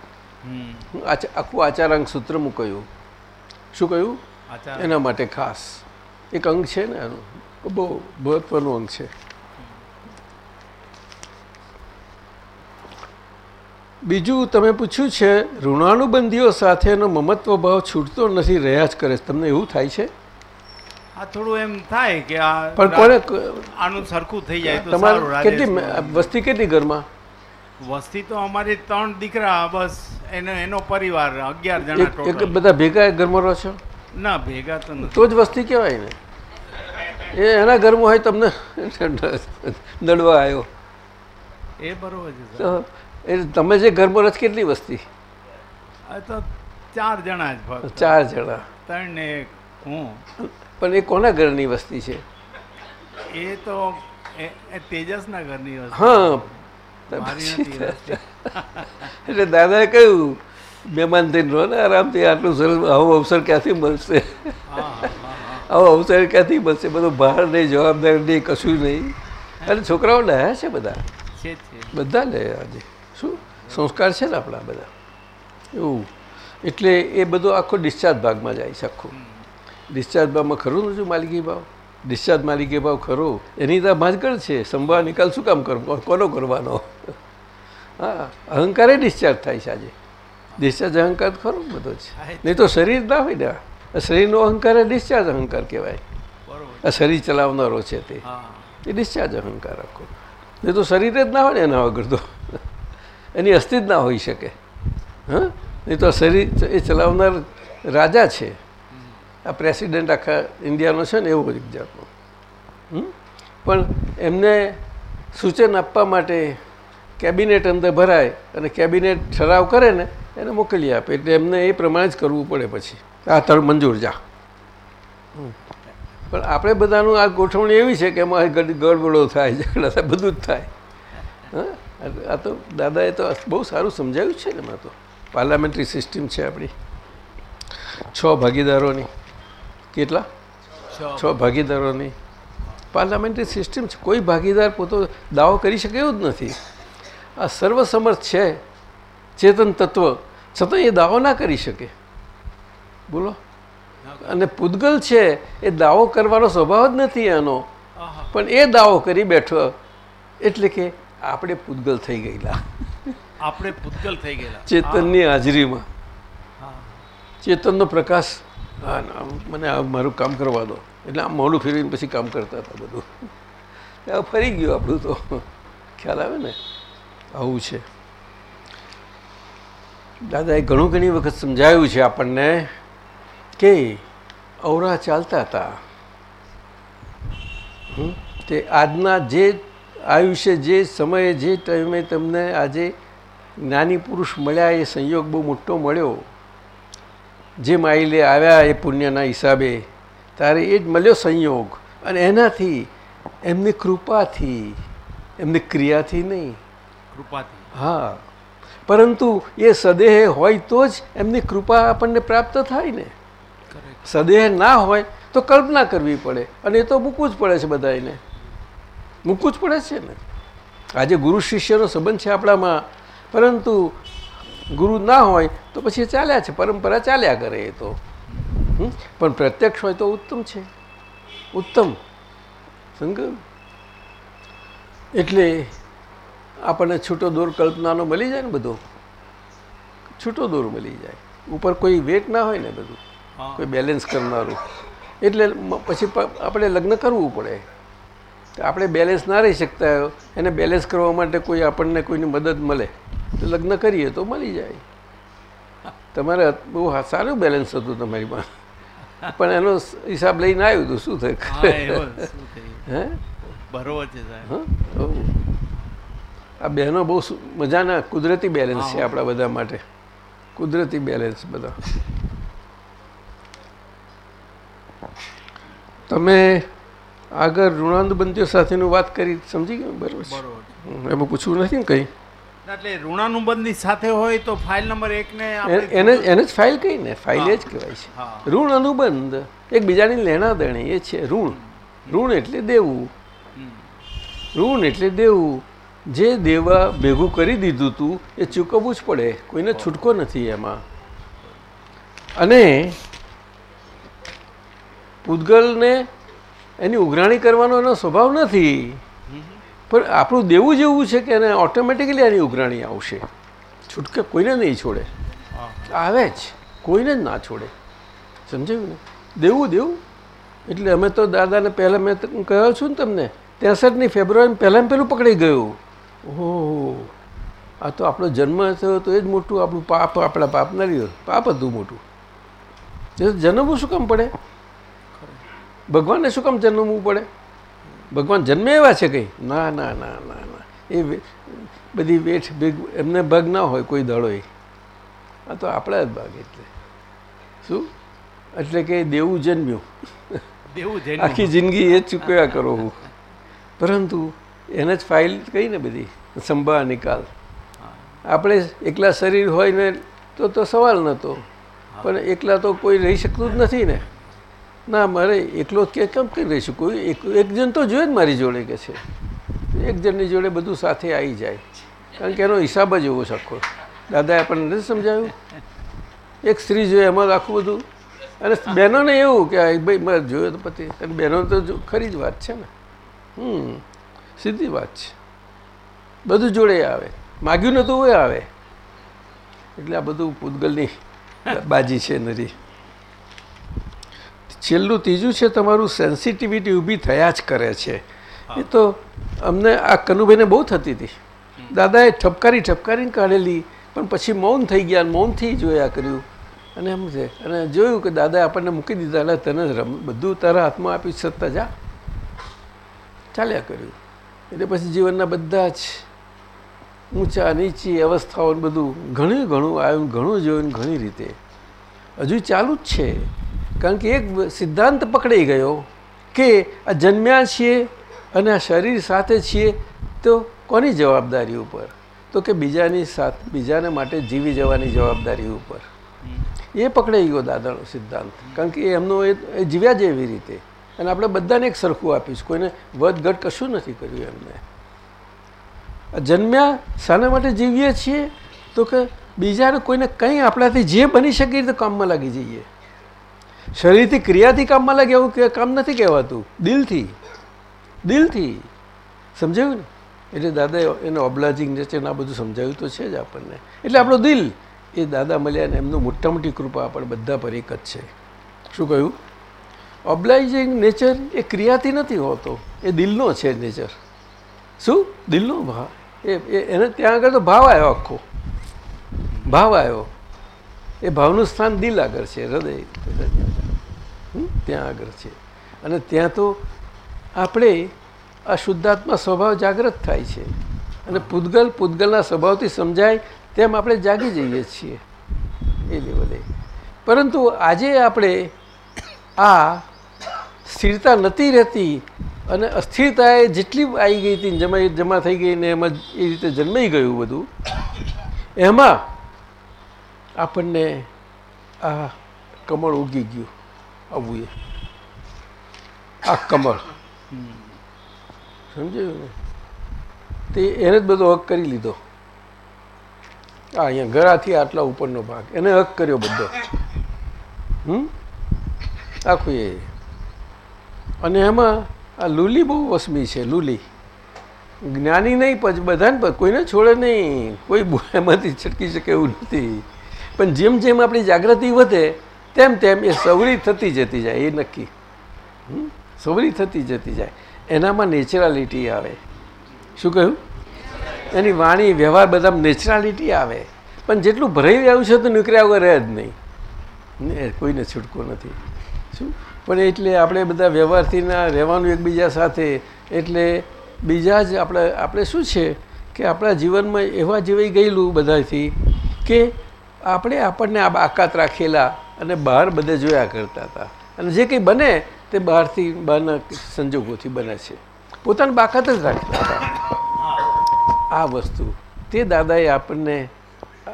હું આખું આચારાંગ સૂત્ર મૂક્યું. શું કહ્યું? એના માટે ખાસ. એક અંગ છે ને એનું. બહુ મહત્વનું અંગ છે. બીજું તમે પૂછ્યું છે ઋણાનુબંધીઓ સાથેનો મમત્વ ભાવ છૂટતો નથી રહ્યા જ કરે તમને એવું થાય છે? આ થોડું એમ થાય કે આ પણ કોને આનું સરખું થઈ જાય તો કેટલી વસ્તી કેટલી ઘરમાં? વસ્તી તો અમારી ત્રણ દીકરા બસ એનો એનો પરિવાર અગિયાર જણા ટોટલ. બધા ભેગા ઘરમાં રહો છો? ના ભેગા તો નથી. તો જ વસ્તી કહેવાય ને. એ એના ઘરમાં હોય તમને નડવા આવ્યો. એ બરોબર છે સર તો એ તમે જે ઘરમાં રહો કેટલી વસ્તી? આ તો ચાર જણા જ ચાર જણા. ત્રણ ને એક હું. પણ એ કોના ઘરની વસ્તી છે? એ તો તેજસના ઘરની વસ્તી. હા. નથી. એટલે દાદાએ કહ્યું મહેમાન થઈને રહો ને આરામથી આટલું સરસ આવો અવસર ક્યાંથી મળશે? આવો અવસર ક્યાંથી મળશે? બધું ભાર નહીં જવાબદારી નહીં કશું નહીં. અને છોકરાઓ ડાયા છે બધા? બધા લે આજે. સંસ્કાર છે ને આપણા બધા? એવું. એટલે એ બધો આખો ડિસ્ચાર્જ ભાગમાં જાય છે આખું. ડિસ્ચાર્જ ભાગમાં ખરું નથી માલિકી ભાવ? ડિસ્ચાર્જ માલિકી ભાવ ખરો. એની તો ભાજગળ છે. સંભાળ નિકાલ શું કામ કરવો? કોનો કરવાનો? હા અહંકારે ડિસ્ચાર્જ થાય છે આજે. ડિસ્ચાર્જ અહંકાર ખરો બધો છે નહીં તો શરીર ના હોય ને આ. શરીરનો અહંકાર એ ડિસ્ચાર્જ અહંકાર કહેવાય. આ શરીર ચલાવનારો છે તે. એ ડિસ્ચાર્જ અહંકાર આખો. નહીં તો શરીર જ ના હોય ને એના વગર તો. એની અસ્થિ જ ના હોઈ શકે. હા? નહીં તો શરીર એ ચલાવનાર રાજા છે. આ પ્રેસિડેન્ટ આખા ઇન્ડિયાનો છે ને એવું એક જાતનું? પણ એમને સૂચન આપવા માટે કેબિનેટ અંદર ભરાય અને કેબિનેટ ઠરાવ કરે ને, એને મોકલી આપે. એટલે એમને એ પ્રમાણે જ કરવું પડે પછી. આ તારું મંજૂર, જા. પણ આપણે બધાનું આ ગોઠવણી એવી છે કે એમાં ગડ- ગડબડો થાય, ઝઘડા થાય, બધું જ થાય. હા? આ તો દાદાએ તો બહુ સારું સમજાવ્યું છે ને તો. પાર્લામેન્ટરી સિસ્ટમ છે આપણી. છ ભાગીદારોની. કેટલા? છ ભાગીદારોની. પાર્લામેન્ટરી સિસ્ટમ છે. કોઈ ભાગીદાર પોતો દાવો કરી શકે એવું જ નથી. આ સર્વસમર્થ છે. ચેતન તત્વ. છતાં એ દાવો ના કરી શકે. બોલો. અને પૂદગલ છે એ દાવો કરવાનો સ્વભાવ જ નથી એનો પણ એ દાવો કરી બેઠો. એટલે કે આપણે પૂતગલ થઈ ગયેલા. આપણે પૂતગલ થઈ ગયેલા. ચેતનની હાજરીમાં. ચેતનનો પ્રકાશ હા મને મારું કામ કરવા દો. એટલે આમ મોડું ફેરવીને પછી કામ કરતા હતા બધું. હવે ફરી ગયું આપણું તો. ખ્યાલ આવે ને? આવું છે. દાદાએ ઘણું ઘણી વખત સમજાવ્યું છે આપણને કે અવરા ચાલતા હતા? તે આજના જે આયુષ્ય જે સમયે જે ટાઈમે તમને આજે જ્ઞાની પુરુષ મળ્યા એ સંયોગ બહુ મોટો મળ્યો. જે માઇલે આવ્યા એ પુણ્યના હિસાબે તારે એ જ મળ્યો સંયોગ. અને એનાથી એમની કૃપાથી એમની ક્રિયાથી નહીં. કૃપાથી. હા. પરંતુ એ સદેહ હોય તો જ એમની કૃપા આપણને પ્રાપ્ત થાય ને. સદેહ ના હોય તો કલ્પના કરવી પડે. અને એ તો મૂકવું જ પડે છે બધાને મૂકવું જ પડે છે ને. આજે ગુરુ શિષ્યનો સંબંધ છે આપણામાં પરંતુ ગુરુ ના હોય તો પછી ચાલ્યા છે પરંપરા ચાલ્યા કરે એ તો. પણ પ્રત્યક્ષ હોય તો ઉત્તમ છે. ઉત્તમ. સંગમ એટલે આપણને છૂટો દોર કલ્પનાનો મળી જાય ને બધો. છૂટો દોર મળી જાય. ઉપર કોઈ વેટ ના હોય ને બધું. કોઈ બેલેન્સ કરનારું. એટલે પછી આપણે લગ્ન કરવું પડે. આપણે બેલેન્સ ના રહી શકતા એને બેલેન્સ કરવા માટે કોઈ આપણને કોઈની મદદ મળે તો લગ્ન કરીએ તો મળી જાય. તમારે બહુ સારું બેલેન્સ હતું તમારી પાસે. પણ એનો હિસાબ લઈને આવ્યું હતું શું થાય? હે બરોબર છે? આ બહેનો બહુ મજાના કુદરતી બેલેન્સ છે આપણા બધા માટે. કુદરતી બેલેન્સ બધા. તમે આગળ ઋણાનુબંધીઓ સાથેનું વાત કરી સમજી ગયો? બરાબર છે. એમાં પૂછવું નથી ને કંઈ? એટલે ઋણાનુબંધની સાથે હોય તો ફાઇલ નંબર એકને એને એને જ ફાઇલ કહી ને? ફાઇલ એ જ કહેવાય છે. ઋણ અનુબંધ એકબીજાની લેણા દેણી એ છે ઋણ. ઋણ એટલે દેવું. ઋણ એટલે દેવું. જે દેવા ભેગું કરી દીધું હતું એ ચૂકવવું જ પડે. કોઈને છૂટકો નથી એમાં. અને પૂતગલને એની ઉઘરાણી કરવાનો એનો સ્વભાવ નથી. પણ આપણું દેવું જ એવું છે કે એને ઓટોમેટિકલી એની ઉઘરાણી આવશે. છૂટકે કોઈને નહીં છોડે. આવે જ. કોઈને જ ના છોડે. સમજાયું ને? દેવું દેવું. એટલે અમે તો દાદાને પહેલાં મેં કહ્યું છું ને તમને, ત્રેસઠની ફેબ્રુઆરી પહેલાં પહેલું પકડી ગયું. ઓહો. આ તો આપણો જન્મ થયો તો એ જ મોટું આપણું પાપ, આપણા પાપ ના પાપ હતું મોટું. જન્મવું શું કામ પડે? ભગવાનને શું કામ જન્મવું પડે? ભગવાન જન્મે એવા છે કંઈ? ના ના ના ના ના. એ બધી વેઠ ભેગ એમને ભાગ ના હોય કોઈ દળો આ તો આપણા જ ભાગ એટલે. શું? એટલે કે દેવું જન્મ્યું. દેવું આખી જિંદગી એ જ ચૂકવ્યા કરો હું. પરંતુ એને જ ફાઇલ કહી ને બધી? સંભાળ નિકાલ આપણે એકલા શરીર હોય ને તો તો સવાલ નહોતો પણ એકલા તો કોઈ રહી શકતું જ નથી ને. ના, મારે એકલો કે કેમ કરી રહીશું કોઈ એક એક જણ તો જોઈએ જ મારી જોડે કે છે. એક જણની જોડે બધું સાથે આવી જાય. કારણ કે એનો હિસાબ જ એવો સખો દાદાએ આપણને નથી સમજાવ્યું? એક સ્ત્રી જોઈએ એમાં આખું બધું. અને બહેનોને એવું કે ભાઈ, મારે જોયો તો પતિ. અને બહેનો તો ખરી જ વાત છે ને. હમ, સીધી વાત છે. બધું જોડે આવે. માગ્યું નહોતું એ આવે. એટલે આ બધું પૂતગલની બાજી છે નરી. છેલ્લું ત્રીજું છે તમારું સેન્સિટિવિટી ઊભી થયા જ કરે છે. એ તો અમને આ કનુભાઈને બહુ થતી હતી. દાદાએ ઠપકારી ઠપકારીને કાઢેલી પણ પછી મૌન થઈ ગયા મૌનથી જોયા કર્યું. અને એમ છે અને જોયું કે દાદાએ આપણને મૂકી દીધા એટલે તને રમ બધું તારા હાથમાં આપી સત્તા જા. ચાલ્યા કર્યું. એટલે પછી જીવનના બધા જ ઊંચા નીચી અવસ્થાઓ બધું ઘણું ઘણું આવ્યું ઘણું જોયું ઘણી રીતે. હજુ ચાલુ જ છે. કારણ કે એક સિદ્ધાંત પકડાઈ ગયો કે આ જન્મ્યા છીએ અને આ શરીર સાથે છીએ, તો કોની જવાબદારી ઉપર? તો કે બીજાની સાથ, બીજાને માટે જીવી જવાની જવાબદારી ઉપર. એ પકડાઈ ગયો દાદાનો સિદ્ધાંત. કારણ કે એમનો એ જીવ્યા જ એવી રીતે. અને આપણે બધાને એક સરખું આપીશ. કોઈને વધઘટ કશું નથી કર્યું એમને. જન્મ્યા શાના માટે જીવીએ છીએ, તો કે બીજાને કોઈને કંઈ આપણાથી જે બની શકે એ રીતે કામમાં લાગી જઈએ. શરીરથી ક્રિયાથી કામમાં લાગે એવું કે કામ નથી કહેવાતું. દિલથી. દિલથી. સમજાયું ને? એટલે દાદાએ એને ઓબ્લાજિંગ નેચર આ બધું સમજાવ્યું તો છે જ આપણને. એટલે આપણો દિલ એ દાદા મળ્યા ને એમનું મોટા મોટી કૃપા આપણે બધા પર એક જ છે. શું કહ્યું? ઓબ્લાઇઝિંગ નેચર એ ક્રિયાથી નથી હોતો. એ દિલનો છે નેચર શું? દિલનો? ભાવ એ- એને ત્યાં આગળ તો ભાવ આવ્યો આખો. ભાવ આવ્યો. એ ભાવનું સ્થાન દિલ આગળ છે, હૃદય? ત્યાં આગળ છે. અને ત્યાં તો આપણે આ શુદ્ધાત્મા સ્વભાવ જાગૃત થાય છે. અને પૂતગલ પૂતગલના સ્વભાવથી સમજાય તેમ આપણે જાગી જઈએ છીએ. એ લેવલે. પરંતુ આજે આપણે આ સ્થિરતા નથી રહેતી અને અસ્થિરતા એ જેટલી આવી ગઈ હતી જમા જમા થઈ ગઈ ને એમાં એ રીતે જન્માઈ ગયું બધું, એમાં આપણને આ કમળ ઉગી ગયું આવું એ આ કમળ. સમજાયું તે એને જ બધો હક કરી લીધો. આ અહીંયા ગળાથી આટલા ઉપરનો ભાગ. એને હક કર્યો બધો. હમ? આખું એ. અને એમાં આ લુલી બહુ વસમી છે, લુલી. જ્ઞાની નહીં પછી બધાને કોઈને છોડે નહીં. કોઈ એમાંથી છટકી શકે એવું નથી. પણ જેમ જેમ આપણી જાગૃતિ વધે, તેમ તેમ એ સવરી થતી જતી જાય, એ નક્કી? સવરી થતી જતી જાય. એનામાં નેચરાલિટી આવે. શું કહ્યું? એની વાણી, વ્યવહાર બધા નેચરાલિટી આવે. પણ જેટલું ભરાઈ રહ્યું છે તો નીકળ્યા વગર રહે જ નહીં. કોઈને છૂટકો નથી. શું? પણ એટલે આપણે બધા વ્યવહારથી ના રહેવાનું એકબીજા સાથે, એટલે બીજા જ આપણે આપણે શું છે કે આપણા જીવનમાં એવા જીવાઈ ગયેલું બધાથી કે આપણે આપણને આ બાકાત રાખેલા અને બહાર બધે જોયા કરતા હતા. અને જે કંઈ બને તે બહારથી, બહારના સંજોગોથી બને છે. પોતાની બાકાત જ રાખતા હતા. આ વસ્તુ, તે દાદાએ આપણને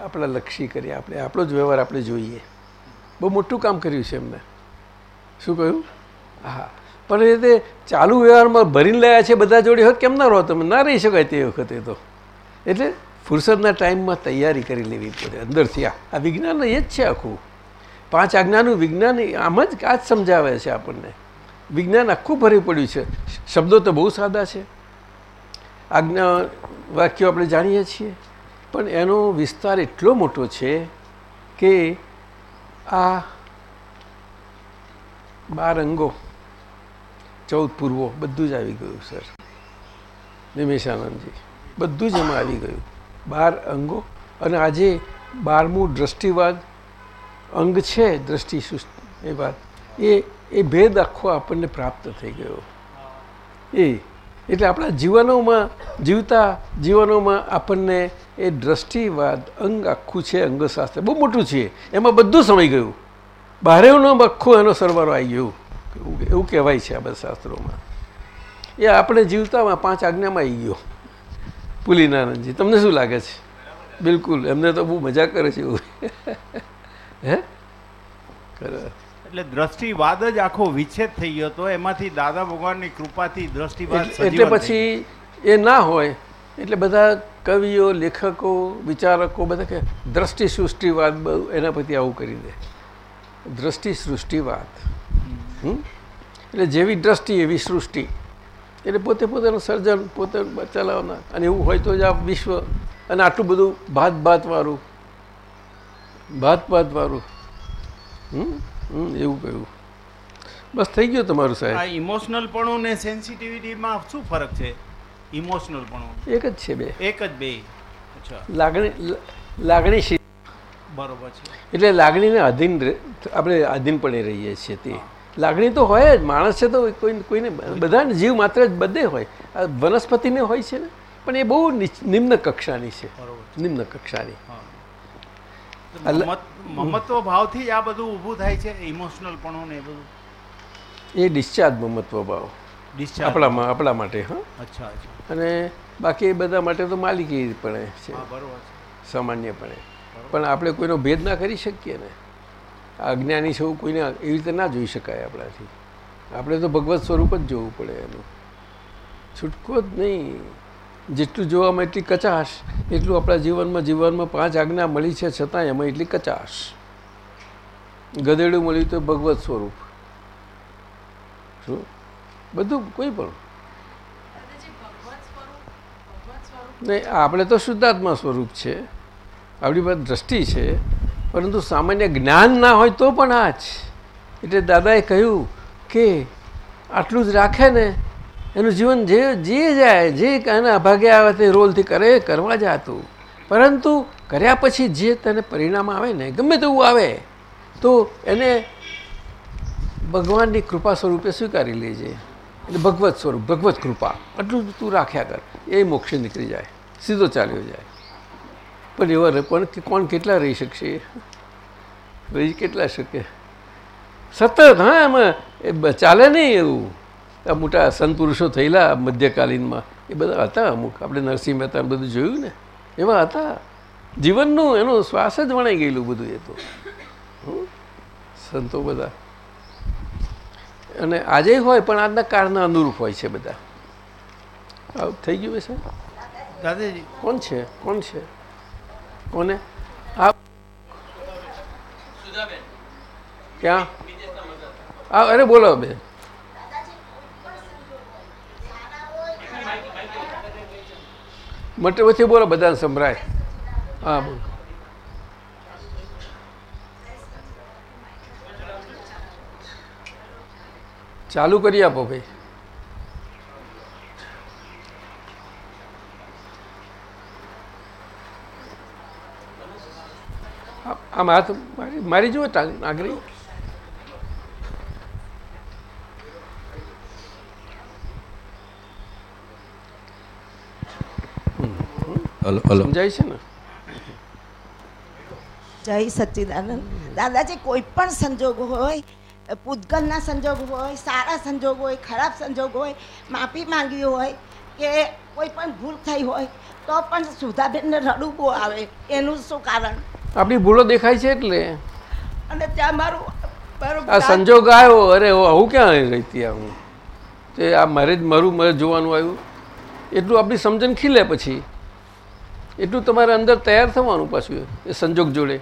આપણા લક્ષી કરી. આપણે, આપણો જ વ્યવહાર આપણે જોઈએ. બહુ મોટું કામ કર્યું છે એમને. શું કહ્યું? હા. પણ એ તે ચાલુ વ્યવહારમાં ભરીને લાયા છે બધા જોડે, હોત કેમ ના રહો તમે? ના રહી શકાય તે વખતે તો. એટલે ફુરસદના ટાઈમમાં તૈયારી કરી લેવી પડે. અંદરથી આ વિજ્ઞાન એ જ છે આખું. પાંચ આજ્ઞાનું વિજ્ઞાન આમ જ આ જ સમજાવે છે આપણને. વિજ્ઞાન આખું ભરી પડ્યું છે. શબ્દો તો બહુ સાદા છે. આજ્ઞા વાક્યો આપણે જાણીએ છીએ. પણ એનો વિસ્તાર એટલો મોટો છે કે આ બાર અંગો, ચૌદ પૂર્વો, બધું જ આવી ગયું, સર. નિમેશાનંદજી. બધું જ એમાં આવી ગયું. બાર અંગો અને આજે બારમું દ્રષ્ટિવાદ અંગ છે, દ્રષ્ટિ એ વાત. એ એ ભેદ આખો આપણને પ્રાપ્ત થઈ ગયો. એ, એટલે આપણા જીવનોમાં, જીવતા જીવનોમાં આપણને એ દ્રષ્ટિવાદ અંગ આખું છે, અંગશાસ્ત્ર. બહુ મોટું છે. એમાં બધું સમય ગયું. બારેવનો આખો એનો સરવારો આવી ગયો. એવું કહેવાય છે આ બધા શાસ્ત્રોમાં. એ આપણે જીવતામાં પાંચ આજ્ઞામાં આવી ગયો. પુલિનાનંદજી તમને શું લાગે છે? બિલકુલ એમને તો બહુ મજા કરે છે એવું. હે? એટલે દ્રષ્ટિવાદ જ આખો વિચ્છેદ થઈ ગયો હતો એમાંથી દાદા ભગવાનની કૃપાથી દ્રષ્ટિવાદ એટલે પછી એ ના હોય એટલે બધા કવિઓ લેખકો વિચારકો બધા કે દ્રષ્ટિ સૃષ્ટિવાદ બહુ એના પછી આવું કરી દે. દ્રષ્ટિ સૃષ્ટિવાદ? એટલે જેવી દ્રષ્ટિ એવી સૃષ્ટિ. એટલે પોતે પોતાનું સર્જન પોતે ચલાવનાર. અને એવું હોય તો જ આ વિશ્વ અને આટલું બધું ભાત ભાત વાળું ભાત ભાત વાળું હમ એવું કહ્યું. બસ થઈ ગયું તમારું આ સાહેબ ઇમોશનલ પણ ને સેન્સિટિવિટીમાં શું ફરક છે? ઇમોશનલ પણ. એક જ છે બે. એક જ બે. અચ્છા. લાગણી લાગણીશીલ બરોબર છે. એટલે લાગણીને આધીન રહે- આપણે આધીનપણે રહીએ છીએ તે. લાગણી તો હોય જ માણસ છે તો કોઈ કોઈને બધાને જીવ માત્ર જ બધે હોય. આ વનસ્પતિને હોય છે ને પણ એ બહુ નિમ્ન કક્ષાની છે. નિમ્ન કક્ષાની. મમત્વ ભાવથી આ બધું ઊભું થાય છે ઇમોશનલ પણ ને એ બધું? એ ડિસ્ચાર્જ મમત્વ ભાવ ડિસ્ચાર્જ. આપણામાં આપણા માટે હા. અચ્છા અને બાકી બધા માટે તો હા બરોબર છે. સામાન્યપણે. પણ આપણે કોઈનો ભેદ ના કરી શકીએ ને. અજ્ઞાની છે કોઈને એવી રીતે ના જોઈ શકાય આપણાથી. આપણે તો ભગવત સ્વરૂપ જ જોવું પડે એનું. છૂટકો જ નહીં. જેટલું જોવામાં એટલી કચાશ, એટલું આપણા જીવનમાં જીવનમાં પાંચ આજ્ઞા મળી છે છતાં એમાં એટલી કચાશ. ગધેડું મળ્યું તો ભગવત સ્વરૂપ. શું? બધું, કોઈ પણ. નહીં, આપણે તો શુદ્ધાત્મા સ્વરૂપ છે. આપણી પાસે દ્રષ્ટિ છે. પરંતુ સામાન્ય જ્ઞાન ના હોય તો પણ આ જ. એટલે દાદાએ કહ્યું કે આટલું જ રાખે ને, એનું જીવન જે જે જાય, જે એના ભાગે આવે તે રોલથી કરે, કરવા જતું પરંતુ કર્યા પછી જે તેને પરિણામ આવે ને, ગમે તેવું આવે, તો એને ભગવાનની કૃપા સ્વરૂપે સ્વીકારી લેજે. એટલે ભગવત સ્વરૂપ, ભગવત કૃપા. આટલું તું રાખ્યા કર. એ મોક્ષે નીકળી જાય. સીધો ચાલ્યો જાય. પણ એવા પણ કોણ કેટલા રહી શકશે? રહી કેટલા શકે? સતત હા એમાં એ ચાલે નહીં એવું. આ મોટા સંત પુરુષો થયેલા મધ્યકાલીનમાં. એ બધા હતા અમુક. આપણે નરસિંહ મહેતા બધું જોયું ને? એવા હતા. જીવનનું એનું શ્વાસ જ વણાઈ ગયેલું બધું એ તો? સંતો બધા. અને આજે હોય પણ આજના કાળના અનુરૂપ હોય છે બધા. આવું થઈ ગયું છે દાદાજી. કોણ છે? કોણ છે? કોને? ક્યાં? અરે બોલો બે. મટે પછી બોલો બધાને સંભળાય. હા બોલો. ચાલુ કરી આપો ભાઈ આ- આમ હાથ મારી મારી જુઓ નાગરી સમજાય છે ને? જય સચ્ચિદાનંદ. દાદાજી કોઈ પણ સંજોગ હોય પૂતગલના સંજોગ હોય સારા સંજોગ હોય ખરાબ સંજોગ હોય માફી માંગવી હોય કે કોઈ પણ ભૂલ થઈ હોય તો પણ સુધાબેનને રડવું બહુ આવે. એનું શું કારણ? આપણી ભૂલો દેખાય છે એટલે? અને ત્યાં મારું મારું આ સંજોગ આવ્યો. અરે હું ક્યાં રહેતી આવું હું? તે આ મારે જ મારું મારે જોવાનું આવ્યું. એટલું આપણી સમજણ ખીલે પછી. એટલું તમારે અંદર તૈયાર થવાનું પાછું એ સંજોગ જોડે.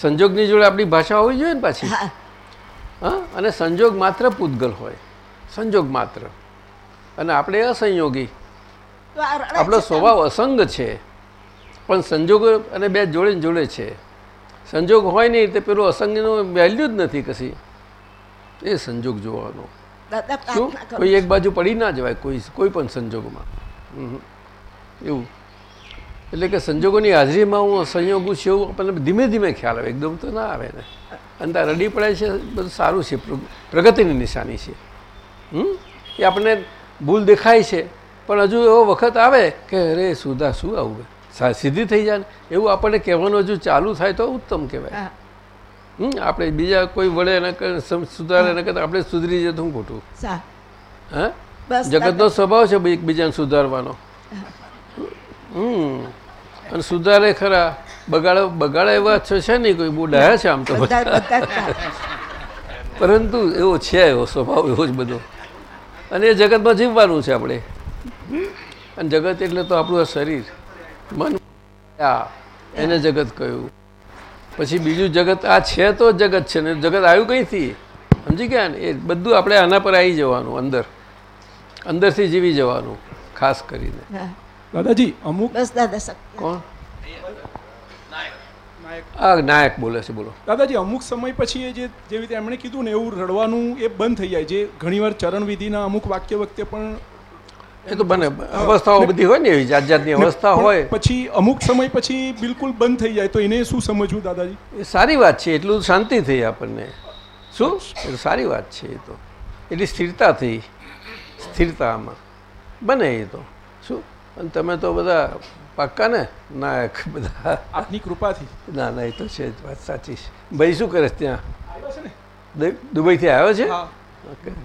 સંજોગની જોડે આપણી ભાષા હોવી જોઈએ ને પાછી. હા. અને સંજોગ માત્ર પૂતગલ હોય. સંજોગ માત્ર. અને આપણે અસંયોગી. આપણો સ્વભાવ અસંગ છે. પણ સંજોગો અને બે જોડે જોડે છે. સંજોગ હોય નહીં તે પેલું અસંગનો વેલ્યુ જ નથી કશી. એ સંજોગ જોવાનો. શું? કોઈ એક બાજુ પડી ના જવાય કોઈ કોઈ પણ સંજોગમાં. એવું. એટલે કે સંજોગોની હાજરીમાં હું સંયોગું છું એવું આપણને ધીમે ધીમે ખ્યાલ આવે. એકદમ તો ના આવે ને. અને રડી પડે છે બધું સારું છે પ્રગતિની નિશાની છે. હમ? એ આપણને ભૂલ દેખાય છે. પણ હજુ એવો વખત આવે કે અરે સુધા શું આવું? સીધી થઈ જાય ને? એવું આપણને કહેવાનું હજુ ચાલુ થાય તો ઉત્તમ કહેવાય. હમ? આપણે બીજા કોઈ વડે એના સુધારે એના કરતાં આપણે સુધરી જાય તો ખોટું? હા? જગતનો સ્વભાવ છે એકબીજાને સુધારવાનો. હમ. અને સુધારે ખરા. બગાડે બગાડે એવા છે નહીં કોઈ બહુ ડાયા છે આમ તો. પરંતુ એવો છે એવો સ્વભાવ એવો જ બધો. અને એ જગતમાં જીવવાનું છે આપણે. અને જગત એટલે તો આપણું આ શરીર. મન આ એને જગત કહ્યું. પછી બીજું જગત આ છે તો જગત છે ને જગત આવ્યું કંઈથી? સમજી ગયા ને? એ બધું આપણે આના પર આવી જવાનું અંદર. અંદરથી જીવી જવાનું ખાસ કરીને. દાદાજી અમુક બસ દાદા કોણ? આ નાયક બોલે છે બોલો. દાદાજી અમુક સમય પછી એ જે જેવી રીતે એમણે કીધું ને એવું રડવાનું એ બંધ થઈ જાય. જે ઘણીવાર ચરણ વિધિના અમુક વાક્ય વખતે પણ એ તો બને અવસ્થાઓ બધી હોય ને એવી જાત જાતની અવસ્થા હોય. પછી અમુક સમય પછી બિલકુલ બંધ થઈ જાય તો એને શું સમજવું દાદાજી? એ સારી વાત છે એટલું શાંતિ થઈ આપણને. શું? એ સારી વાત છે એ તો. એટલી સ્થિરતા થઈ સ્થિરતામાં બને એ તો. શું? અને તમે તો બધા પાક્કા ને? નાયક બધા. આપની કૃપાથી. ના ના એ તો છે જ વાત સાચી છે. ભાઈ શું કરે છે ત્યાં? દુબઈથી આવ્યો છે.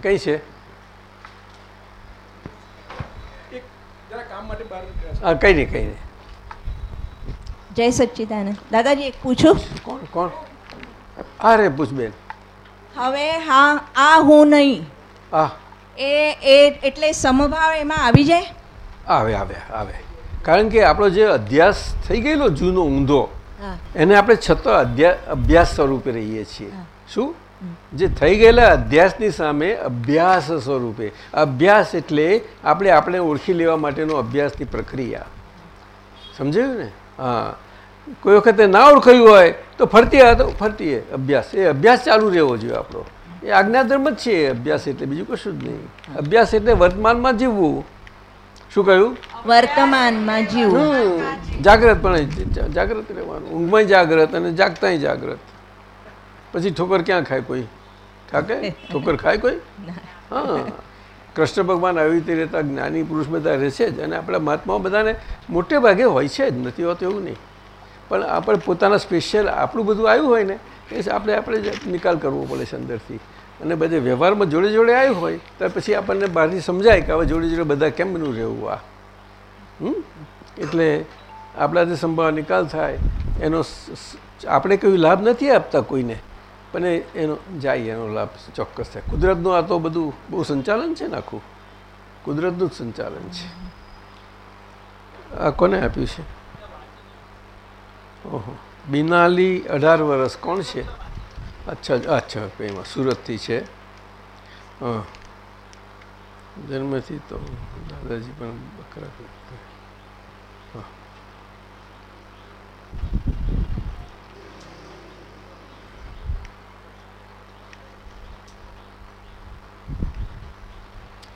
કઈ છે એક જરા કામ માટે બહાર નીકળ્યા છે. હા કંઈ નહીં કઈ નહીં. જય સચ્ચિદાનંદ. દાદાજી એક પૂછું? કોણ કોણ? અરે પૂછ બેન. હવે હા આ હું નહીં. આ. એ એ એટલે સમભાવ એમાં આવી જાય? આવે આવે આવે. કારણ કે આપણો જે અધ્યાસ થઈ ગયેલો જૂનો ઊંધો એને આપણે છતાં અધ્યા અભ્યાસ સ્વરૂપે રહીએ છીએ. શું? જે થઈ ગયેલા અધ્યાસની સામે અભ્યાસ સ્વરૂપે. અભ્યાસ એટલે આપણે આપણે ઓળખી લેવા માટેનો અભ્યાસની પ્રક્રિયા. સમજાયું ને? હા. કોઈ વખતે ના ઓળખાયું હોય તો ફરતી તો ફરતી અભ્યાસ. એ અભ્યાસ ચાલુ રહેવો જોઈએ આપણો. એ આજ્ઞાધર્મ જ છે અભ્યાસ એટલે બીજું કશું જ નહીં. અભ્યાસ એટલે વર્તમાનમાં જીવવું. શું કહ્યું? વર્તમાનમાં જીવવું. હમ, જાગ્રત પણ જા- જાગ્રત રહેવાનું. ઊંઘમાં જાગ્રત અને જાગતાય જાગ્રત. પછી ઠોકર ક્યાં ખાય કોઈ? ઠાકે? ઠોકર ખાય કોઈ? હા. કૃષ્ણ ભગવાન આવી રીતે રહેતા જ્ઞાની પુરુષ બધા રહેશે જ અને આપણા મહાત્માઓ બધાને મોટે ભાગે હોય છે જ, નથી હોતું એવું નહીં. પણ આપણે પોતાના સ્પેશિયલ આપણું બધું આવ્યું હોય ને, એ આપણે આપણે નિકાલ કરવો પડે છે અંદરથી. અને બધે વ્યવહારમાં જોડે જોડે આવ્યું હોય, ત્યાર પછી આપણને બહારથી સમજાય કે હવે જોડે જોડે બધા કેમ બનું રહેવું આ? હમ? એટલે આપણાથી સંભાવ નિકાલ થાય, એનો આપણે કોઈ લાભ નથી આપતા કોઈને. પણ એનો જાય, એનો લાભ ચોક્કસ થાય. કુદરતનું આ તો બધું બહુ સંચાલન છે ને આખું? કુદરતનું જ સંચાલન છે. આ કોને આપ્યું છે? ઓહો. બિનાલી અઢાર વર્ષ કોણ છે? અચ્છા અચ્છા, એમાં સુરતથી છે. હા. જન્મથી તો દાદાજી પણ બકરા.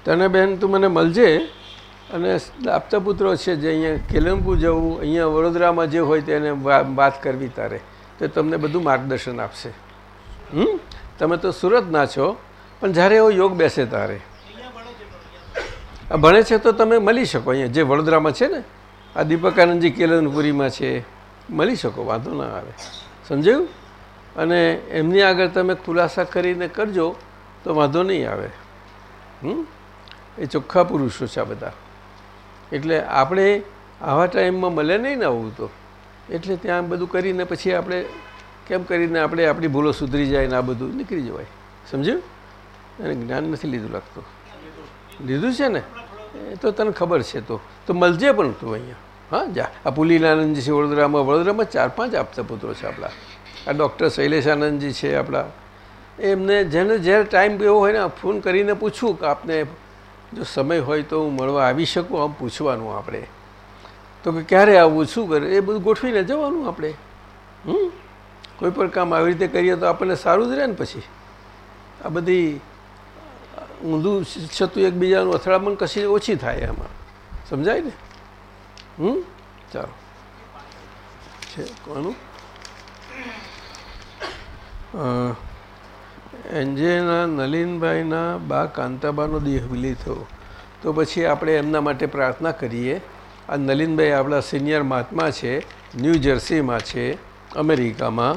તને બેન તું મને મળજે. અને આપતા પુત્રો છે જે અહીંયા કેલમપુર જવું, અહીંયા વડોદરામાં જે હોય તેને વાત કરવી તારે. તો તમને બધું માર્ગદર્શન આપશે. હમ? તમે તો સુરતના છો, પણ જ્યારે એવો યોગ બેસે તારે. ભણે છે તો તમે મળી શકો અહીંયા. જે વડોદરામાં છે ને, આ દીપકાનંદજી કેલનપુરીમાં છે, મળી શકો, વાંધો ના આવે. સમજાયું? અને એમની આગળ તમે ખુલાસા કરીને કરજો તો વાંધો નહીં આવે. હમ? એ ચોખ્ખા પુરુષો છે આ બધા. એટલે આપણે આવા ટાઈમમાં મળે નહીં ને આવું તો. એટલે ત્યાં બધું કરીને પછી આપણે કેમ કરીને આપણે આપણી ભૂલો સુધરી જાય ને આ બધું નીકળી જવાય. સમજ્યું? એને જ્ઞાન નથી લીધું લાગતું. લીધું છે ને? એ તો તને ખબર છે તો. તો મળજે પણ તું અહીંયા. હા, જા. આ પુલીલાનંદજી છે વડોદરામાં. વડોદરામાં ચાર પાંચ આપતા પુત્રો છે આપણા. આ ડૉક્ટર શૈલેષ આનંદજી છે આપણા. એમને જેને જ્યારે ટાઈમ એવો હોય ને, ફોન કરીને પૂછવું કે આપને જો સમય હોય તો હું મળવા આવી શકું, આમ પૂછવાનું આપણે. તો કે ક્યારે આવવું શું કરે? એ બધું ગોઠવીને જવાનું આપણે. હમ? કોઈ પણ કામ આવી રીતે કરીએ તો આપણને સારું જ રહે ને પછી. આ બધી ઊંધું છતું એકબીજાનું અથડામણ કશી ઓછી થાય એમાં. સમજાય ને? હમ? ચાલો. છે કોનું? એન્જેના નલિનભાઈના બા કાંતાબાનો દેહ વિલી થયો. તો પછી આપણે એમના માટે પ્રાર્થના કરીએ. આ નલિનભાઈ આપણા સિનિયર મહાત્મા છે, ન્યૂ જર્સીમાં છે, અમેરિકામાં.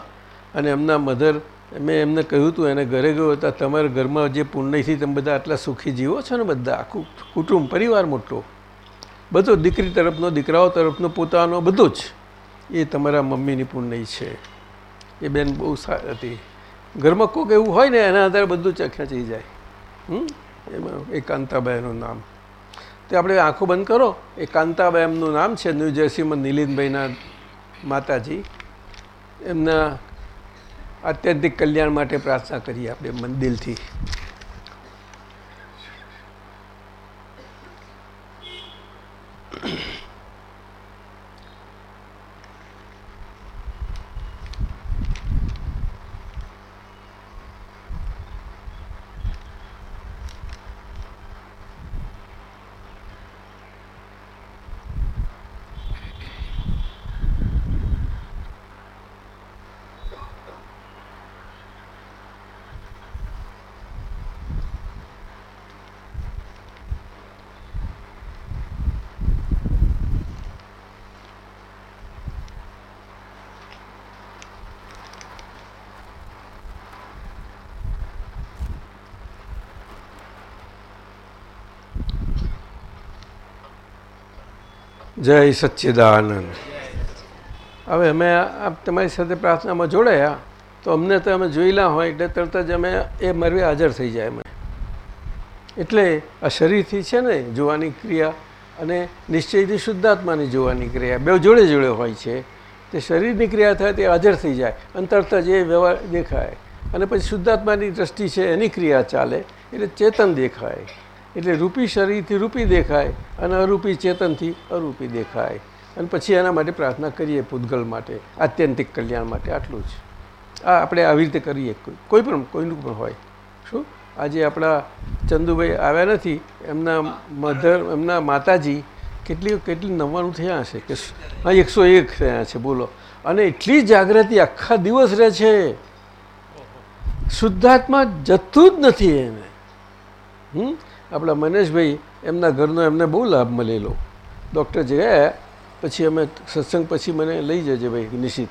અને એમના મધર, મેં એમને કહ્યું હતું, એને ઘરે ગયો હતા, તમારા ઘરમાં જે પુણ્યથી તમે બધા આટલા સુખી જીવો છો ને બધા, આખું કુટુંબ, પરિવાર મોટો. બધો દીકરી તરફનો, દીકરાઓ તરફનો, પોતાનો બધો જ એ તમારા મમ્મીની પુણ્ય છે. એ બેન બહુ સારી હતી. ઘરમાં કોઈક એવું હોય ને, એના આધારે બધું ચખેંચી ખેંચી જાય. એમાં એકાંતાબાઈનું નામ. તે આપણે આંખો બંધ કરો. એકાંતાબાઈ એમનું નામ છે ન્યૂ જર્સીમાં નિલિનભાઈના માતાજી. એમના અત્યંતિક કલ્યાણ માટે પ્રાર્થના કરીએ આપણે મંદિરથી. જય સચ્ચિદાનંદ. હવે અમે તમારી સાથે પ્રાર્થનામાં જોડાયા, તો અમને તો અમે જોયેલા હોય એટલે તરત જ અમે એ મરવે હાજર થઈ જાય અમે એટલે આ શરીરથી છે ને જોવાની ક્રિયા અને નિશ્ચયથી શુદ્ધાત્માની જોવાની ક્રિયા, બે જોડે જોડે હોય છે. તે શરીરની ક્રિયા થાય તે હાજર થઈ જાય અને તરત જ એ વ્યવહાર દેખાય. અને પછી શુદ્ધાત્માની દ્રષ્ટિ છે એની ક્રિયા ચાલે, એટલે ચેતન દેખાય. એટલે રૂપી શરીરથી રૂપી દેખાય અને અરૂપી ચેતનથી અરૂપી દેખાય. અને પછી એના માટે પ્રાર્થના કરીએ પૂતગલ માટે, આત્યંતિક કલ્યાણ માટે, આટલું જ. આ આપણે આવી રીતે કરીએ. કોઈ પણ કોઈનું પણ હોય. શું? આજે આપણા ચંદુભાઈ આવ્યા નથી, એમના મધર એમના માતાજી કેટલી કેટલી નવ્વાણું થયા હશે કે હા, એકસો એક થયા છે, બોલો. અને એટલી જાગૃતિ આખા દિવસ રહે છે. શુદ્ધાત્મા જતું જ નથી એને. હમ? આપણા મનેશભાઈ એમના ઘરનો એમને બહુ લાભ મળેલો. ડૉક્ટર ગયા પછી અમે સત્સંગ પછી મને લઈ જજે ભાઈ, નિશ્ચિત.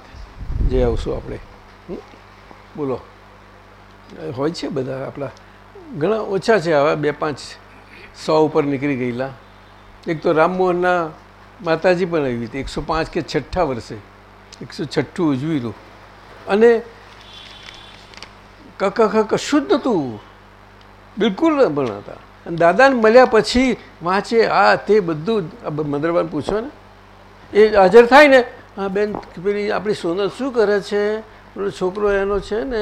જઈ આવશું આપણે? બોલો. હોય છે બધા આપણા. ઘણા ઓછા છે આવા બે પાંચ સો ઉપર નીકળી ગયેલા. એક તો રામમોહનના માતાજી પણ આવી હતી. એકસો પાંચ કે છઠ્ઠા વર્ષે. એકસો છઠ્ઠું ઉજવ્યું અને કક કશું જ નહોતું. બિલકુલ ભણાતા. અને દાદાને મળ્યા પછી વાંચે આ તે બધું મંદરબાન પૂછો ને. એ હાજર થાય ને હા બેન પેલી આપણી સોનલ શું કરે છે? પેલો છોકરો એનો છે ને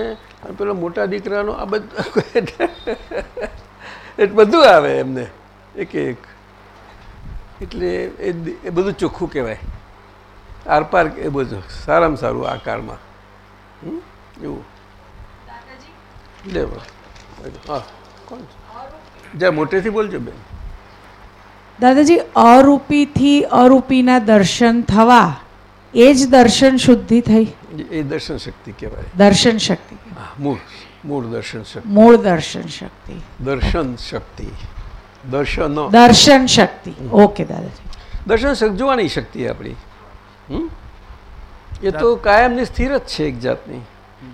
પેલો મોટા દીકરાનો આ બધું એ બધું આવે એમને એક એક. એટલે એ એ બધું ચોખ્ખું કહેવાય. આરપાર એ બધું સારામાં સારું આ કાળમાં. એવું. લેવા હા કોણ છે? જ્યાં મોટેથી બોલજો બેન. દાદાજી અરૂપીથી અરૂપીના દર્શન થવા એ જ દર્શન શુદ્ધિ થઈ? એ- દર્શન શક્તિ કહેવાય. દર્શન શક્તિ. હા, મૂળ મૂળ દર્શન શક્તિ. મૂળ દર્શન શક્તિ. દર્શન શક્તિ. દર્શન. દર્શન શક્તિ. ઓકે દાદાજી. દર્શન શક્તિ જોવાની શક્તિ આપણી. હમ? એ તો કાયમની સ્થિર જ છે એક જાતની.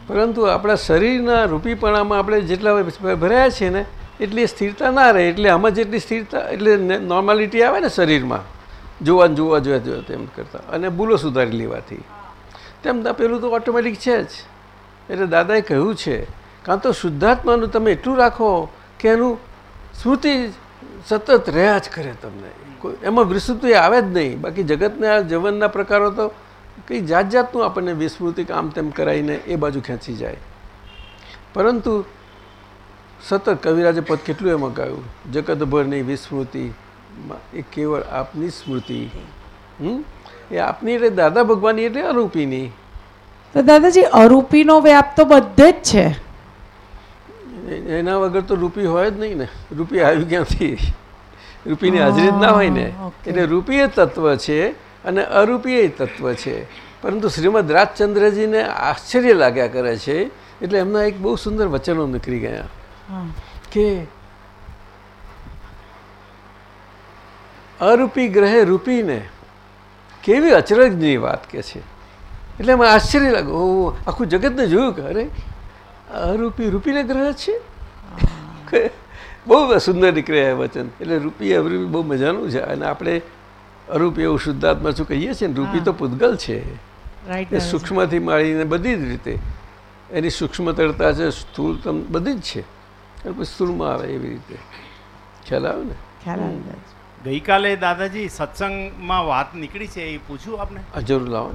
પરંતુ આપણા શરીરના રૂપીપણામાં આપણે જેટલા ભરાયા છીએ ને એટલી સ્થિરતા ના રહે, એટલે આમાં જેટલી સ્થિરતા, એટલે નોર્માલિટી આવે ને શરીરમાં જોવા જોવા જોયા જોયા તેમ કરતાં, અને ભૂલો સુધારી લેવાથી. તેમ પેલું તો ઓટોમેટિક છે જ. એટલે દાદાએ કહ્યું છે, કાં તો શુદ્ધાત્માનું તમે એટલું રાખો કે એનું સ્મૃતિ સતત રહ્યા જ કરે તમને. કોઈ, એમાં વિસ્મૃતિ આવે જ નહીં. બાકી જગતના જવનના પ્રકારો તો કંઈ જાત જાતનું આપણને વિસ્મૃતિ આમ તેમ કરાવીને એ બાજુ ખેંચી જાય. પરંતુ સતત કવિરાજે પદ કેટલું એમાં ગાયું? જગતભરની વિસ્મૃતિ એ કેવળ આપની સ્મૃતિ. હમ? એ આપની એટલે દાદા ભગવાનની એટલે અરૂપીની. તો દાદાજી અરૂપીનો વ્યાપ તો બધે જ છે. એના વગર તો રૂપી હોય જ નહીં ને. રૂપી આવી ક્યાંથી? રૂપીની હાજરી જ ના હોય ને. એટલે રૂપીય તત્વ છે અને અરૂપીય તત્વ છે. પરંતુ શ્રીમદ રાજચંદ્રજીને આશ્ચર્ય લાગ્યા કરે છે. એટલે એમના એક બહુ સુંદર વચનો નીકળી ગયા. કે અરૂપી ગ્રહે રૂપીને કેવી અચરજની વાત કે છે? એટલે મને આશ્ચર્ય લાગે ઓ આખું જગતને જોયું કે અરે અરૂપી રૂપીને ગ્રહ છે? બહુ સુંદર નીકળે આ વચન. એટલે રૂપી અરૂપી બહુ મજાનું છે. અને આપણે અરૂપી એવું શુદ્ધાત્મા શું કહીએ છીએ? ને રૂપી તો પૂતગલ છે. એ સૂક્ષ્મથી માળીને બધી જ રીતે. એની સૂક્ષ્મતરતા છે સ્થૂળતમ બધી જ છે. અને આવે એવી રીતે. ખ્યાલ આવે ને? ખ્યાલ આવે. ગઈકાલે દાદાજી સત્સંગમાં વાત નીકળી છે એ પૂછ્યું આપને? જરૂર લાવો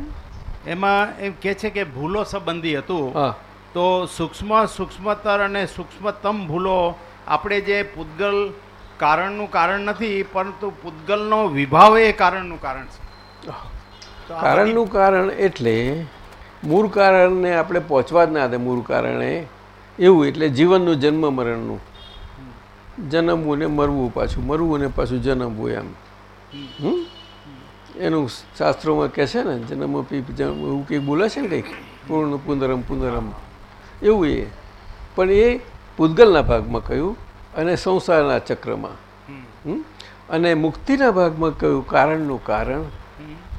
એમાં એમ કે છે કે ભૂલો સંબંધી હતું. હા. તો સૂક્ષ્મ સૂક્ષ્મતર અને સૂક્ષ્મતમ ભૂલો આપણે જે પૂતગલ કારણનું કારણ નથી પરંતુ પૂતગલનો વિભાવ એ કારણનું કારણ છે. કારણનું કારણ એટલે મૂળ કારણને આપણે પહોંચવા જ ના દે મૂળ કારણે એવું એટલે જીવનનું જન્મ મરણનું. જન્મવું ને મરવું પાછું મરવું ને પાછું જન્મવું એમ. હમ? એનું શાસ્ત્રોમાં કહે છે ને જન્મ પી એવું કંઈક બોલે છે ને કંઈક પૂર્ણ પુનરમ પુનરમ. એવું એ. પણ એ પૂતગલના ભાગમાં કહ્યું અને સંસારના ચક્રમાં? અને મુક્તિના ભાગમાં કહ્યું કારણનું કારણ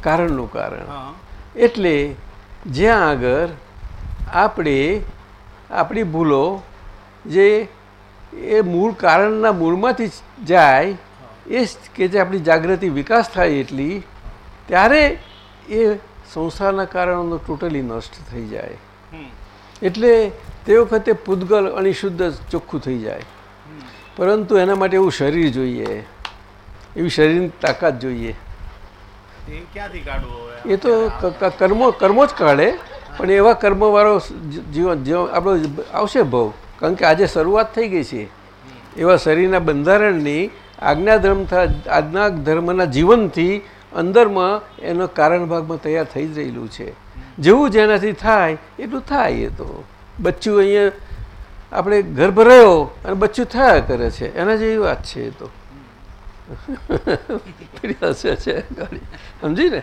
કારણનું કારણ. એટલે જ્યાં આગળ આપણે આપણી ભૂલો જે એ મૂળ કારણના મૂળમાંથી જાય એ કે જે આપણી જાગૃતિ વિકાસ થાય એટલી ત્યારે એ સંસારના કારણો ટોટલી નષ્ટ થઈ જાય. એટલે તે વખતે પૂદગલ અણિશુદ્ધ ચોખ્ખું થઈ જાય. પરંતુ એના માટે એવું શરીર જોઈએ એવી શરીરની તાકાત જોઈએ. એ ક્યાંથી કાઢવું એ તો કર્મો કર્મો જ કાઢે. પણ એવા કર્મવાળો જીવન જીવન આપણો આવશે ભાવ કારણ કે આજે શરૂઆત થઈ ગઈ છે. એવા શરીરના બંધારણની આજ્ઞા ધર્મ આજ્ઞા ધર્મના જીવનથી અંદરમાં એનો કારણ ભાગમાં તૈયાર થઈ જ રહેલું છે. જેવું જેનાથી થાય એટલું થાય એ તો. બચ્ચું અહીંયા આપણે ગર્ભ રહ્યો અને બચ્ચું થયા કરે છે. એના જેવી વાત છે એ તો. સમજી ને?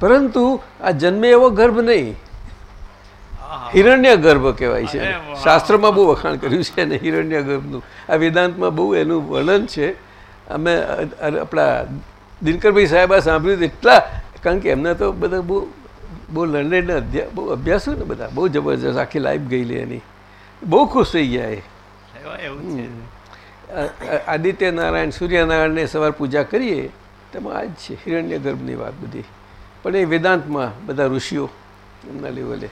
પરંતુ આ જન્મે એવો ગર્ભ નહીં. હિરણ્ય ગર્ભ કહેવાય છે. શાસ્ત્રમાં બહુ વખાણ કર્યું છે અને હિરણ્ય ગર્ભનું આ વેદાંતમાં બહુ એનું વર્ણન છે. અમે આપણા દિનકરભાઈ સાહેબ સાંભળ્યું એટલા કારણ કે એમને તો બધા બહુ બહુ લંડન અધ્યા બહુ અભ્યાસો ને બધા બહુ જબરજસ્ત આખી લાઈફ ગયેલી એની. બહુ ખુશ થઈ ગયા એ. આદિત્ય નારાયણ સૂર્યનારાયણને સવાર પૂજા કરીએ તેમાં આ જ છે હિરણ્ય ગર્ભની વાત બધી. પણ એ વેદાંતમાં બધા ઋષિઓ એમના લેવલે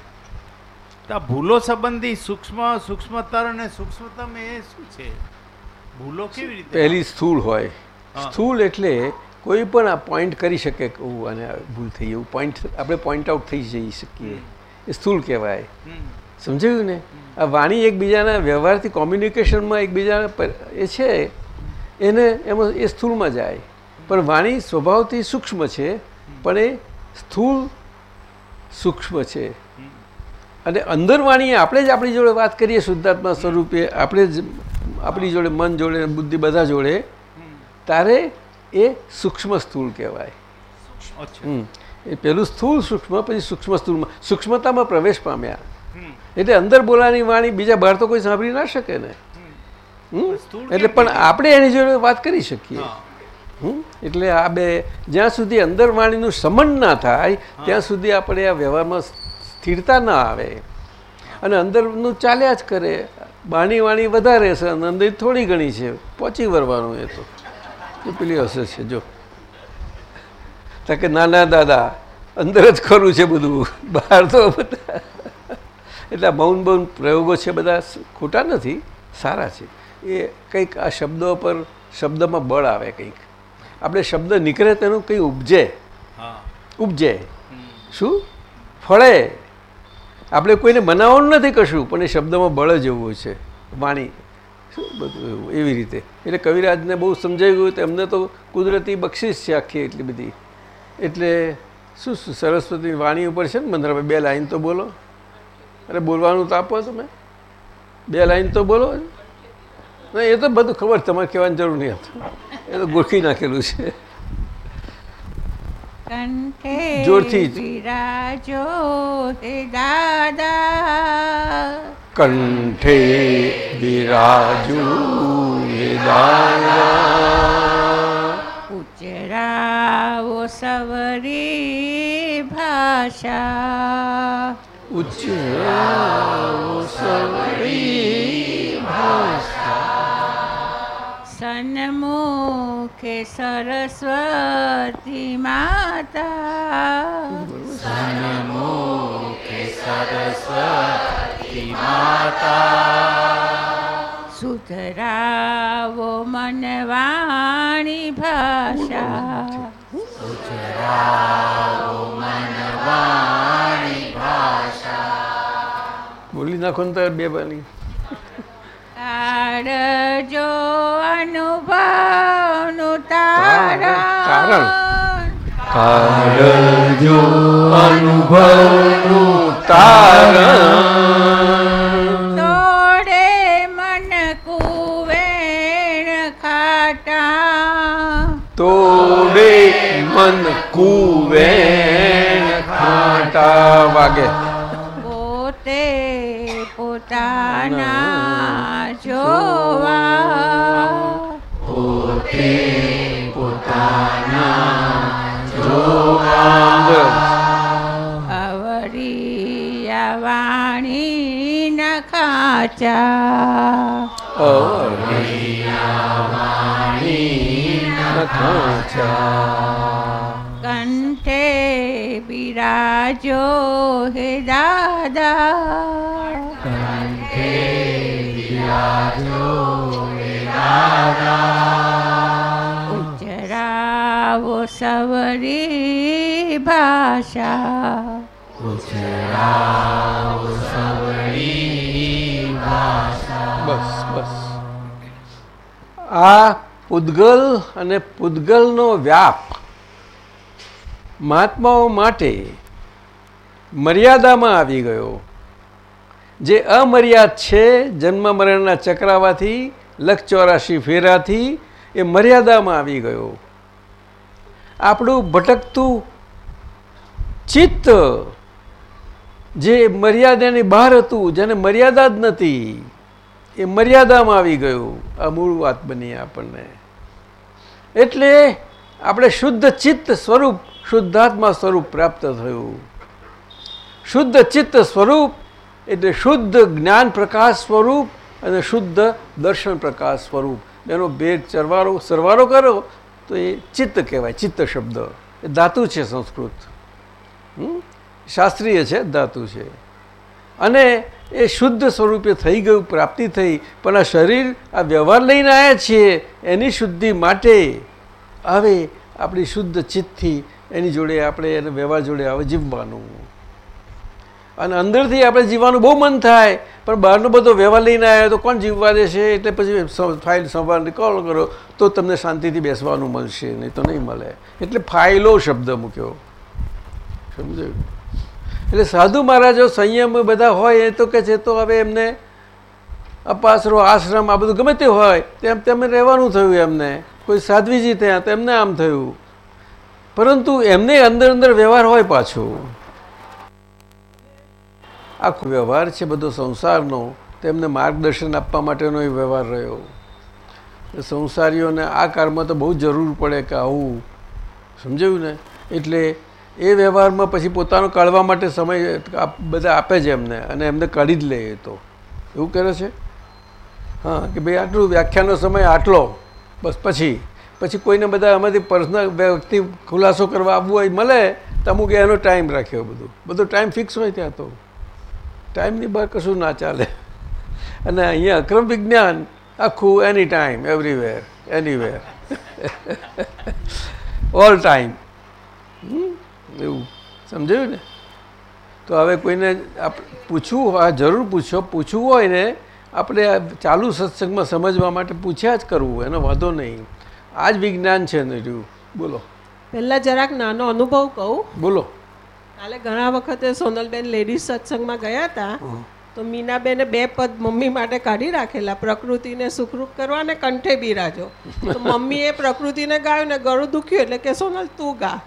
તો ભૂલો સંબંધી સૂક્ષ્મ સૂક્ષ્મતર અને સૂક્ષ્મતમ એ શું છે? ભૂલો કેવી રીતે પહેલી સ્થૂળ હોય. હા. સ્થૂળ એટલે કોઈ પણ આ પોઈન્ટ કરી શકે કે આને ભૂલ થઈ એવું પોઈન્ટ આપણે પોઈન્ટ આઉટ થઈ જઈ શકીએ. એ સ્થૂળ કહેવાય. સમજાયું ને? આ વાણી એકબીજાના વ્યવહારથી કોમ્યુનિકેશનમાં એકબીજાના એ છે એને એમાં એ સ્થૂળમાં જાય. પણ વાણી સ્વભાવથી સૂક્ષ્મ છે પણ એ સ્થૂળ સૂક્ષ્મ છે. અને અંદર વાણીએ આપણે જ આપણી જોડે વાત કરીએ શુદ્ધાત્મા સ્વરૂપે આપણે જ આપણી જોડે મન જોડે બુદ્ધિ બધા જોડે તારે એ સૂક્ષ્મ સ્થૂળ કહેવાય. એ પેલું સ્થૂળ સૂક્ષ્મ પછી સૂક્ષ્મ સ્થૂળમાં. સૂક્ષ્મતામાં પ્રવેશ પામ્યા. એટલે અંદર બોલાની વાણી બીજા બહાર તો કોઈ સાંભળી ના શકે ને? એટલે પણ આપણે એની જોડે વાત કરી શકીએ. એટલે આ બે જ્યાં સુધી અંદર વાણીનું સમન ના થાય ત્યાં સુધી આપણે આ વ્યવહારમાં સ્થિરતા ના આવે. અને અંદરનું ચાલ્યા જ કરે. બાણી વાણી વધારે છે અને અંદર થોડી ઘણી છે. પહોંચી વળવાનું એ તો. પેલી હશે છે જો. કે નાના દાદા અંદર જ ખરું છે બધું. બહાર તો બધા. એટલે મૌન મૌન પ્રયોગો છે બધા ખોટા નથી સારા છે. એ કંઈક આ શબ્દો પર શબ્દમાં બળ આવે કંઈક. આપણે શબ્દ નીકળે તેનું કંઈ ઉપજે. ઉપજે. શું? ફળે. આપણે કોઈને મનાવવાનું નથી કશું, પણ એ શબ્દમાં બળ જ એવું છે. વાણી. શું બધું એવું રીતે. એટલે કવિરાજને બહુ સમજાઈ ગયું તો એમને તો કુદરતી બક્ષિસ છે આખી એટલી બધી. એટલે શું શું સરસ્વતી વાણી ઉપર છે ને મંદિરમાં બે લાઈન તો બોલો. અરે બોલવાનું તો આપો તમે. બે લાઈન તો બોલો. એ તો બધું ખબર, તમારે કહેવાની જરૂર નહીં. એ તો ગોખી નાખેલું છે. કંઠે જોરથી જ. બિરાજો હે દાદા. ઉચરાવો સવરી ભાષા. ઉચરાવો સવરી ભાષા. સન્મુખે સરસ્વતી માતા સુધરાવો મનવાણી ભાષા બોલી નાખો ને તાર બે બાની. તારજો અનુભવનું તારણ. કારજો અનુભવનું તારણ. તોડે મન કુવેણ ખાટા. તોડે મન કુવેણ ખાટા વાગે. પોતે પોતાના અવરિયા વાણી ન ખાચા કંઠે બિરાજો હે દાદા. ઉચરાવો સવરી ભાષા બસ બસ આ પૂદગલ અને પૂદગલનો વ્યાપ મહાત્માઓ માટે મર્યાદામાં આવી ગયો. જે અમર્યાદ છે, જન્મ મરણના ચક્રાવાથી લક્ષ ચોરાશી ફેરાથી, એ મર્યાદામાં આવી ગયો. આપણું ભટકતું ચિત્ત જે મર્યાદાની બહાર હતું, જેને મર્યાદા જ નથી, એ મર્યાદામાં આવી ગયું. આ મૂળ વાત બની આપણને. એટલે આપણે શુદ્ધ ચિત્ત સ્વરૂપ, શુદ્ધાત્મા સ્વરૂપ પ્રાપ્ત થયું. શુદ્ધ ચિત્ત સ્વરૂપ એટલે શુદ્ધ જ્ઞાન પ્રકાશ સ્વરૂપ અને શુદ્ધ દર્શન પ્રકાશ સ્વરૂપ. એનો ભેદ ચરવાળો સરવારો કરો તો એ ચિત્ત કહેવાય, ચિત્ત શબ્દ. એ ધાતુ છે સંસ્કૃત? શાસ્ત્રીય છે, ધાતુ છે. અને એ શુદ્ધ સ્વરૂપે થઈ ગયું, પ્રાપ્તિ થઈ, પણ આ શરીર, આ વ્યવહાર લઈને આવ્યા છીએ, એની શુદ્ધિ માટે હવે આપણી શુદ્ધ ચિત્તથી એની જોડે આપણે એને વ્યવહાર જોડે હવે જીવવાનું. અને અંદરથી આપણે જીવવાનું બહુ મન થાય. પણ બહારનો બધો વ્યવહાર લઈને આવ્યો તો કોણ જીવવા દેશે? એટલે પછી ફાઇલ સંભાળ કોલ કરો, તો તમને શાંતિથી બેસવાનું મળશે, નહીં તો નહીં મળે. એટલે ફાઇલો શબ્દ મૂક્યો. સમજાયું? એટલે સાધુ મહારાજો સંયમ બધા હોય એ તો કે છે, તો હવે એમને અપાસરો, આશ્રમ, આ બધું ગમે તે હોય, તેમ તેમને રહેવાનું થયું એમને. કોઈ સાધ્વીજી થયા તો એમને આમ થયું. પરંતુ એમને અંદર અંદર વ્યવહાર હોય પાછો. આખો વ્યવહાર છે બધો સંસારનો તેમને માર્ગદર્શન આપવા માટેનો એ વ્યવહાર રહ્યો. સંસારીઓને આ કાળમાં તો બહુ જરૂર પડે કે આવું, સમજાયું ને? એટલે એ વ્યવહારમાં પછી પોતાનો કાઢવા માટે સમય બધા આપે છે એમને, અને એમને કાઢી જ લે એ તો. એવું કરે છે? હા, કે ભાઈ આટલું વ્યાખ્યાનો સમય આટલો, બસ પછી. પછી કોઈને બધા આમાંથી પર્સનલ વ્યક્તિ ખુલાસો કરવા આવવું હોય, મળે, તો અમુક એનો ટાઈમ રાખ્યો બધું. બધો ટાઈમ ફિક્સ હોય ત્યાં તો. ટાઈમની બહાર કશું ના ચાલે. અને અહીંયા અક્રમ વિજ્ઞાન આખું any time everywhere anywhere all time એવું. સમજાયું ને? તો હવે કોઈને પૂછવું આ જરૂર પૂછો. પૂછવું હોય ને આપણે ચાલુ સત્સંગમાં સમજવા માટે પૂછ્યા જ કરવું એનો વાંધો નહીં. આ જ વિજ્ઞાન છે ને રહ્યું. બોલો. પહેલાં જરાક નાનો અનુભવ કહું. બોલો. કાલે ઘણા વખતે સોનલબેન લેડીઝ સત્સંગમાં ગયા હતા. તો મીનાબેને બે પદ મમ્મી માટે કાઢી રાખેલા પ્રકૃતિને સુખરૂપ કરવા ને કંઠે બિરાજો. તો મમ્મીએ પ્રકૃતિને ગાયું ને ગળું દુખ્યું એટલે કે સોનલ તું ગા.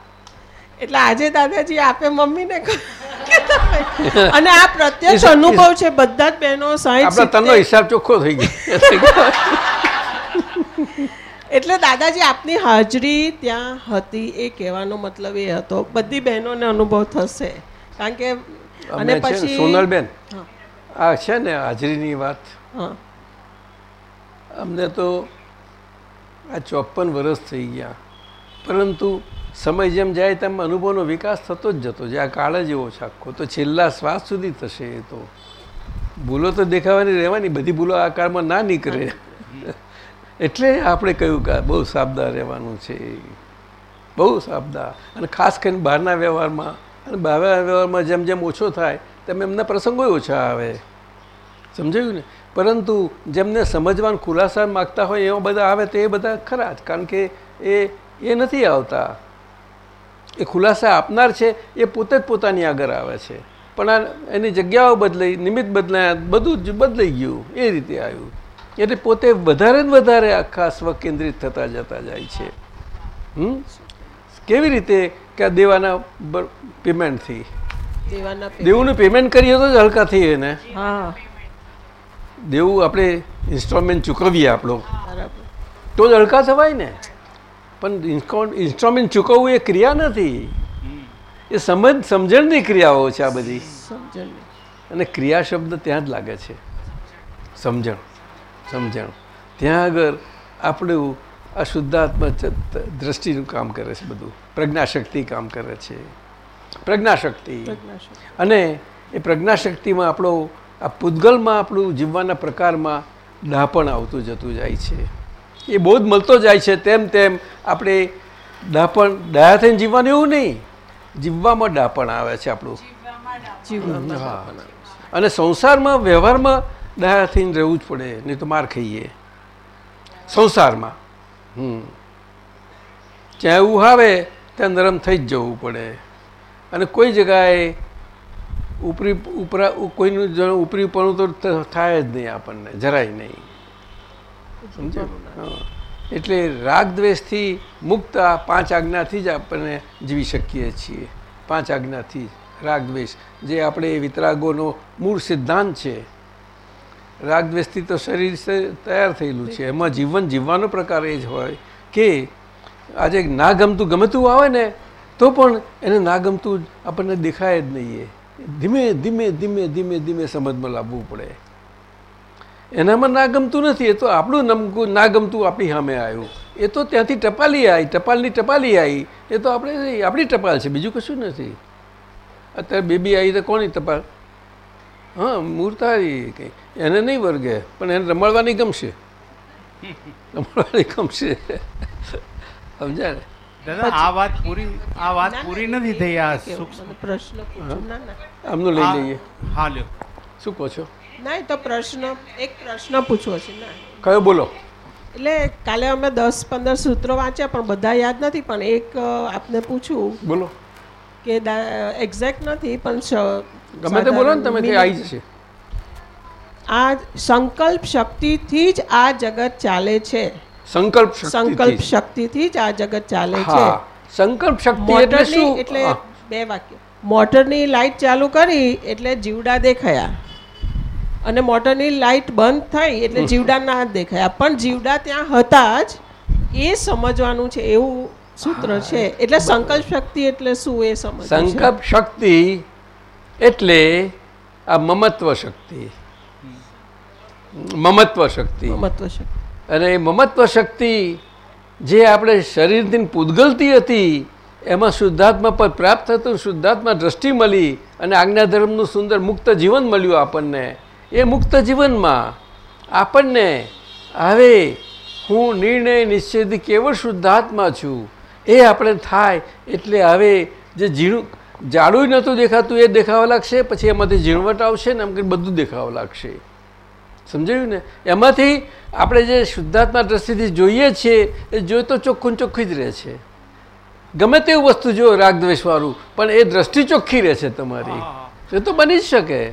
એટલે આજે દાદાજી આપે મમ્મીને અને આ પ્રત્યક્ષ અનુભવ છે બધા જ બહેનો આપણા તનનો હિસાબ ચોખ્ખો થઈ ગયો. એટલે દાદાજી આપની હાજરી ત્યાં હતી એ કહેવાનો મતલબ એ હતો. બધી બહેનોને અનુભવ થશે. કારણ કે અને પછી સોનલબેન. આ છે ને હાજરીની વાત. અમને તો આ ચોપન વર્ષ થઈ ગયા. પરંતુ સમય જેમ જાય તેમ અનુભવનો વિકાસ થતો જ જતો. જે આ કાળ જ એવો છે આખો. તો છેલ્લા શ્વાસ સુધી થશે એ તો. ભૂલો તો દેખાવાની રહેવાની. બધી ભૂલો આ કાળમાં ના નીકળે. એટલે આપણે કહ્યું કે બહુ સાબદા રહેવાનું છે. બહુ સાબદા. અને ખાસ કરીને બહારના વ્યવહારમાં, અને બહારના વ્યવહારમાં જેમ જેમ ઓછો થાય, તેમ એમના પ્રસંગો ઓછા આવે. સમજાયું ને? પરંતુ જેમને સમજવાનું ખુલાસા માગતા હોય, એવા બધા આવે તો એ બધા ખરા જ. કારણ કે એ એ નથી આવતા. એ ખુલાસા આપનાર છે, એ પોતે જ પોતાની આગળ આવે છે. પણ આ એની જગ્યાઓ બદલાઈ, નિમિત્ત બદલાયા, બધું જ બદલાઈ ગયું. એ રીતે આવ્યું. એટલે પોતે વધારે ને વધારે આખા સ્વકેન્દ્રિત થતા જતા જાય છે. હમ? કેવી રીતે કે આ દેવાના પેમેન્ટથી દેવું પેમેન્ટ કરીએ તો જ હલકા થઈએ ને? હા. દેવું આપણે ઇન્સ્ટોલમેન્ટ ચૂકવીએ આપણો. તો જ હલકા થવાય ને? પણ ઇન્સ્ટોલમેન્ટ ચૂકવવું એ ક્રિયા નથી. એ સમજ સમજણની ક્રિયાઓ છે આ બધી. સમજણ અને ક્રિયા શબ્દ ત્યાં જ લાગે છે. સમજણ. સમજણ. ત્યાં આગળ આપણું આ શુદ્ધાત્મા દ્રષ્ટિનું કામ કરે છે બધું. પ્રજ્ઞાશક્તિ કામ કરે છે. પ્રજ્ઞાશક્તિ. અને એ પ્રજ્ઞાશક્તિમાં આપણો આ પૂતગલમાં આપણું જીવવાના પ્રકારમાં ડાપણ આવતું જતું જાય છે. એ બોધ મળતો જાય છે તેમ તેમ આપણે ડાપણ ડાયા થઈને જીવવાનું એવું નહીં. જીવવામાં ડાપણ આવે છે આપણું. હા. અને સંસારમાં વ્યવહારમાં ડાયા થઈને રહેવું જ પડે, નહીં તો માર ખાઈએ. સંસારમાં. હમ. જ્યાં એવું આવે, ત્યાં નરમ થઈ જ જવું પડે. અને કોઈ જગાએ ઉપરી, ઉપરા, કોઈનું જ ઉપરીપણું તો થાય જ નહીં આપણને, જરાય નહીં. સમજ્યું? એટલે રાગ દ્વેષથી મુક્ત પાંચ આજ્ઞાથી જ આપણને જીવી શકીએ છીએ. પાંચ આજ્ઞાથી રાગ દ્વેષ જે આપણે વિતરાગોનો મૂળ સિદ્ધાંત છે. રાગ દ્વેષથી તો શરીર તૈયાર થયેલું છે. એમાં જીવન જીવવાનો પ્રકાર એ જ હોય કે આજે ના ગમતું ગમતું આવે ને, તો પણ એને ના ગમતું આપણને દેખાય જ નહીં ધીમે ધીમે ધીમે ધીમે ધીમે સમજમાં લાવવું પડે. એનામાં ના ગમતું નથી, એ તો આપણું નમકું ના ગમતું આપણી સામે આવ્યું. એ તો ત્યાંથી ટપાલી આવી ટપાલની ટપાલી આવી એ તો આપણે, આપણી ટપાલ છે, બીજું કશું નથી. અત્યારે બેબી આવી તો કોની ટપાલ? હા મૂર્તારી કંઈ એને નહીં વર્ગે પણ એને રમાડવાની ગમશે. રમાડવાની ગમશે. સમજ્યા ને દાદા આ વાત પૂરી આ વાત પૂરી નથી થઈ આ સૂક્ષ્મ પ્રશ્ન આમનું લઈ લઈએ. હા લ્યો. શું કહો છો? ના તો પ્રશ્ન એક પ્રશ્ન પૂછવો છે ના. કયો બોલો? એટલે કાલે અમે દસ પંદર સૂત્રો વાંચ્યા પણ બધા યાદ નથી પણ એક આપને પૂછું બોલો. કે એક્ઝેક્ટ નથી પણ ગમે તે બોલો ને તમે કે આવી જશે. આ સંકલ્પ શક્તિથી જ આ જગત ચાલે છે. સંકલ્પ સંકલ્પ. શક્તિથી જ આ જગત ચાલે છે. સંકલ્પ શક્તિ એટલે શું? એટલે બે વાક્ય. મોટરની લાઇટ ચાલુ કરી એટલે જીવડા દેખાયા. અને મોટરની લાઇટ બંધ થઈ એટલે જીવડા ના દેખાયા. પણ જીવડા ત્યાં હતા જ એ સમજવાનું છે એવું સૂત્ર છે. એટલે સંકલ્પ શક્તિ એટલે શું એ સમજ સંકલ્પ શક્તિ એટલે આ મમત્વ શક્તિ. મમત્વ શક્તિ. મમત્વ શક્તિ. અને એ મમત્વ શક્તિ જે આપણે શરીરથી પૂદગલતી હતી એમાં શુદ્ધાત્મા પર પ્રાપ્ત થતું શુદ્ધાત્મા દ્રષ્ટિ મળી અને આજ્ઞાધર્મનું સુંદર મુક્ત જીવન મળ્યું આપણને. એ મુક્ત જીવનમાં આપણને હવે હું નિર્ણય નિશ્ચયથી કેવળ શુદ્ધાત્મા છું એ આપણે થાય એટલે હવે જે ઝીણું જાડું નહોતું દેખાતું એ દેખાવા લાગશે પછી એમાંથી ઝીણવટ આવશે ને એમ કરીને બધું દેખાવા લાગશે. સમજાયું ને? એમાંથી આપણે જે શુદ્ધાત્મા દ્રષ્ટિથી જોઈએ છીએ એ જોઈ તો ચોખ્ખું ચોખ્ખી જ રહે છે. ગમે તેવું વસ્તુ જો રાગ દ્વેષવાળું પણ એ દ્રષ્ટિ ચોખ્ખી રહે છે તમારી. એ તો બની જ શકે.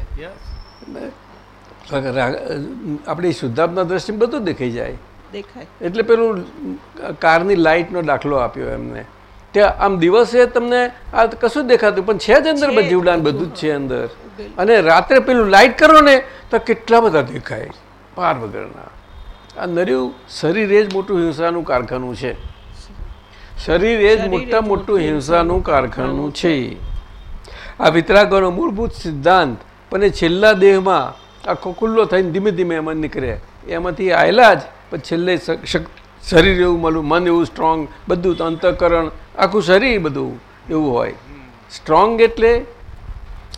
આપણી શુદ્ધાત્મા દ્રષ્ટિ બધું દેખાઈ જાય. દેખાય. એટલે પેલું કારની લાઇટનો દાખલો આપ્યો એમને. ત્યાં આમ દિવસે તમને આ કશું જ દેખાતું પણ છે જ અંદર જીવડાન બધું જ છે અંદર. અને રાત્રે પેલું લાઇટ કરો ને તો કેટલા બધા દેખાય. પાર વગરના. આ નર્યું શરીર એ જ મોટું હિંસાનું કારખાનું છે. શરીર એ જ મોટા મોટું હિંસાનું કારખાનું છે. આ વિતરાગોનો મૂળભૂત સિદ્ધાંત પણ એ છેલ્લા દેહમાં આખો ખુલ્લો થઈને ધીમે ધીમે એમાં નીકળે. એમાંથી આવેલા જ પણ છેલ્લે શ- શક- શરીર એવું મળ્યું મન એવું સ્ટ્રોંગ બધું અંતઃકરણ આખું શરીર બધું એવું હોય. સ્ટ્રોંગ એટલે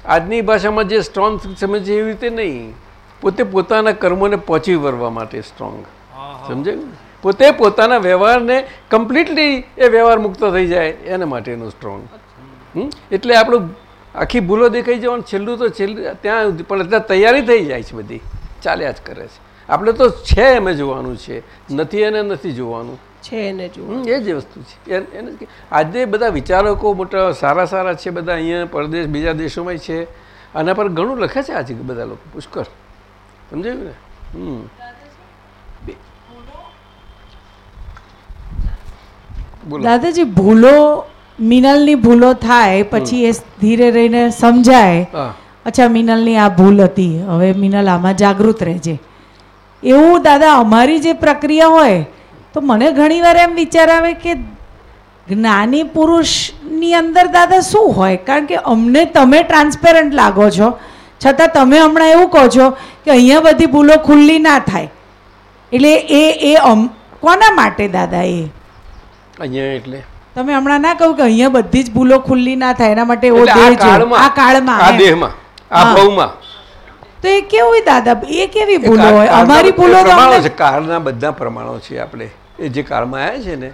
આજની ભાષામાં જે સ્ટ્રોંગ સમજે એવી રીતે નહીં. પોતે પોતાના કર્મોને પહોંચી વળવા માટે સ્ટ્રોંગ સમજાયું પોતે પોતાના વ્યવહારને કમ્પ્લીટલી એ વ્યવહાર મુક્ત થઈ જાય એના માટેનું સ્ટ્રોંગ? એટલે આપણું આખી ભૂલો દેખાઈ જવાનું છેલ્લું તો છેલ્લું ત્યાં પણ અત્યારે તૈયારી થઈ જાય છે બધી. ચાલ્યા જ કરે છે. આપણે તો છે એમ જોવાનું છે. નથી એને નથી જોવાનું. છે એને હમ, એ જ વસ્તુ છે. એને આજે બધા વિચારકો મોટા સારા સારા છે બધા અહીંયા પરદેશ બીજા દેશોમાં છે. આના પર ઘણું લખે છે આજે બધા લોકો. પુષ્કળ. સમજાયું ને? હમ. દાદાજી ભૂલો મિનલની ભૂલો થાય પછી એ ધીરે રહીને સમજાય. અચ્છા મિનલની આ ભૂલ હતી. હવે મિનલ આમાં જાગૃત રહેજે. એવું દાદા અમારી જે પ્રક્રિયા હોય તો મને ઘણીવાર એમ વિચાર આવે કે જ્ઞાની પુરુષની અંદર દાદા શું હોય કારણ કે અમને તમે ટ્રાન્સપેરન્ટ લાગો છો છતાં તમે હમણાં એવું કહો છો કે અહીંયા બધી ભૂલો ખુલ્લી ના થાય એટલે એ એ કોના માટે દાદા એ અહીંયા એટલે તમે હમણાં ના કહું કે અહીંયા બધી જ ભૂલો ખુલ્લી ના થાય એના માટે એવો દેહ આ. કાળમાં આ. દેહમાં આ. ભવમાં તો એ કેવું દાદા એ કેવી ભૂલો હોય? અમારી ભૂલો પ્રમાણો છે કાળના બધા પ્રમાણો છે આપણે. એ જે કાળમાં આવ્યા છે ને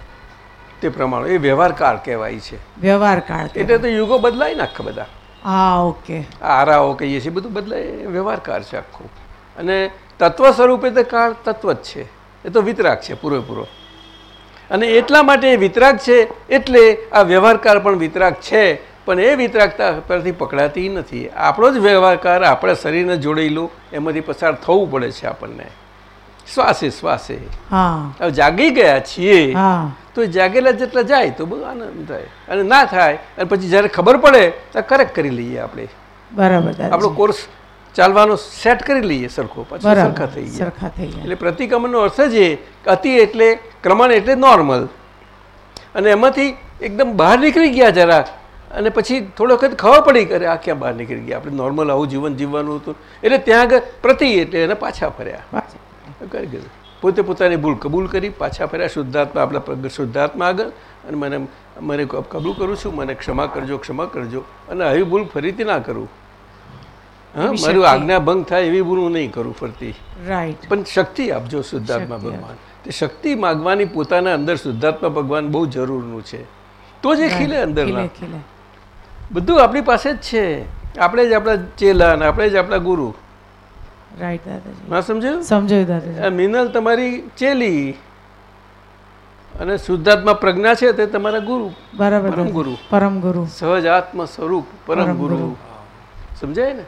તે પ્રમાણો એ વ્યવહાર કાળ કહેવાય છે. વ્યવહાર કાળ એટલે તો યુગો બદલાય ને આખા બધા. હા ઓકે. આરાઓ કહીએ છીએ બધું બદલાય વ્યવહાર કાળ છે આખું. અને તત્વ સ્વરૂપે તો કાળ તત્વ જ છે. એ તો વિતરાગ છે પૂરેપૂરો. અને એટલા માટે એ વિતરાગ છે એટલે આ વ્યવહારકાર પણ વિતરાગ છે. પણ એ વિતરાગતા પરથી પકડાતી નથી. આપણો જ વ્યવહારકાર આપણા શરીરને જોડેલું એમાંથી પસાર થવું પડે છે આપણને. શ્વાસે શ્વાસે. હવે જાગી ગયા છીએ તો જાગેલા જેટલા જાય તો બહુ આનંદ થાય. અને ના થાય અને પછી જ્યારે ખબર પડે તો કરેક્ટ કરી લઈએ આપણે. બરાબર આપણો કોર્સ ચાલવાનો સેટ કરી લઈએ સરખો પછી સરખા થઈ ગયા. સરખા થઈ ગયા. એટલે પ્રતિક્રમણનો અર્થ જ એ અતિ એટલે ક્રમણ એટલે નોર્મલ. અને એમાંથી એકદમ બહાર નીકળી ગયા જરાક અને પછી થોડો વખત ખબર પડી કરે આ ક્યાં બહાર નીકળી ગયા? આપણે નોર્મલ આવું જીવન જીવવાનું હતું. એટલે ત્યાં આગળ પ્રતિ એટલે એને પાછા ફર્યા. કરી ગયું. પોતે પોતાની ભૂલ કબૂલ કરી પાછા ફર્યા. શુદ્ધાત્મા આપણા શુદ્ધાત્મા આગળ. અને મને મને કબૂલ કરું છું. મને ક્ષમા કરજો ક્ષમા કરજો. અને આવી ભૂલ ફરીથી ના કરું. હા મારું. આજ્ઞા ભંગ થાય એવી ભૂલ હું નહીં કરું ફરતી. રાઈટ પણ શક્તિ આપજો શુદ્ધાત્મા ભગવાન. તે શક્તિ માગવાની પોતાના અંદર શુદ્ધાત્મા ભગવાન બહુ જરૂરનું છે. તો જ એ ખીલે અંદરના. બધું આપણી પાસે જ છે. આપણે જ આપણા ચેલા અને આપણે જ આપણા ગુરુ. રાઈટ દાદાજી. ના સમજ્યું? સમજાયું દાદાજી. મિનલ તમારી ચેલી અને શુદ્ધાત્મા પ્રજ્ઞા છે તે તમારા ગુરુ. બરાબર પરમ ગુરુ. પરમ ગુરુ. સહજ આત્મ સ્વરૂપ પરમ ગુરુ. સમજાય ને?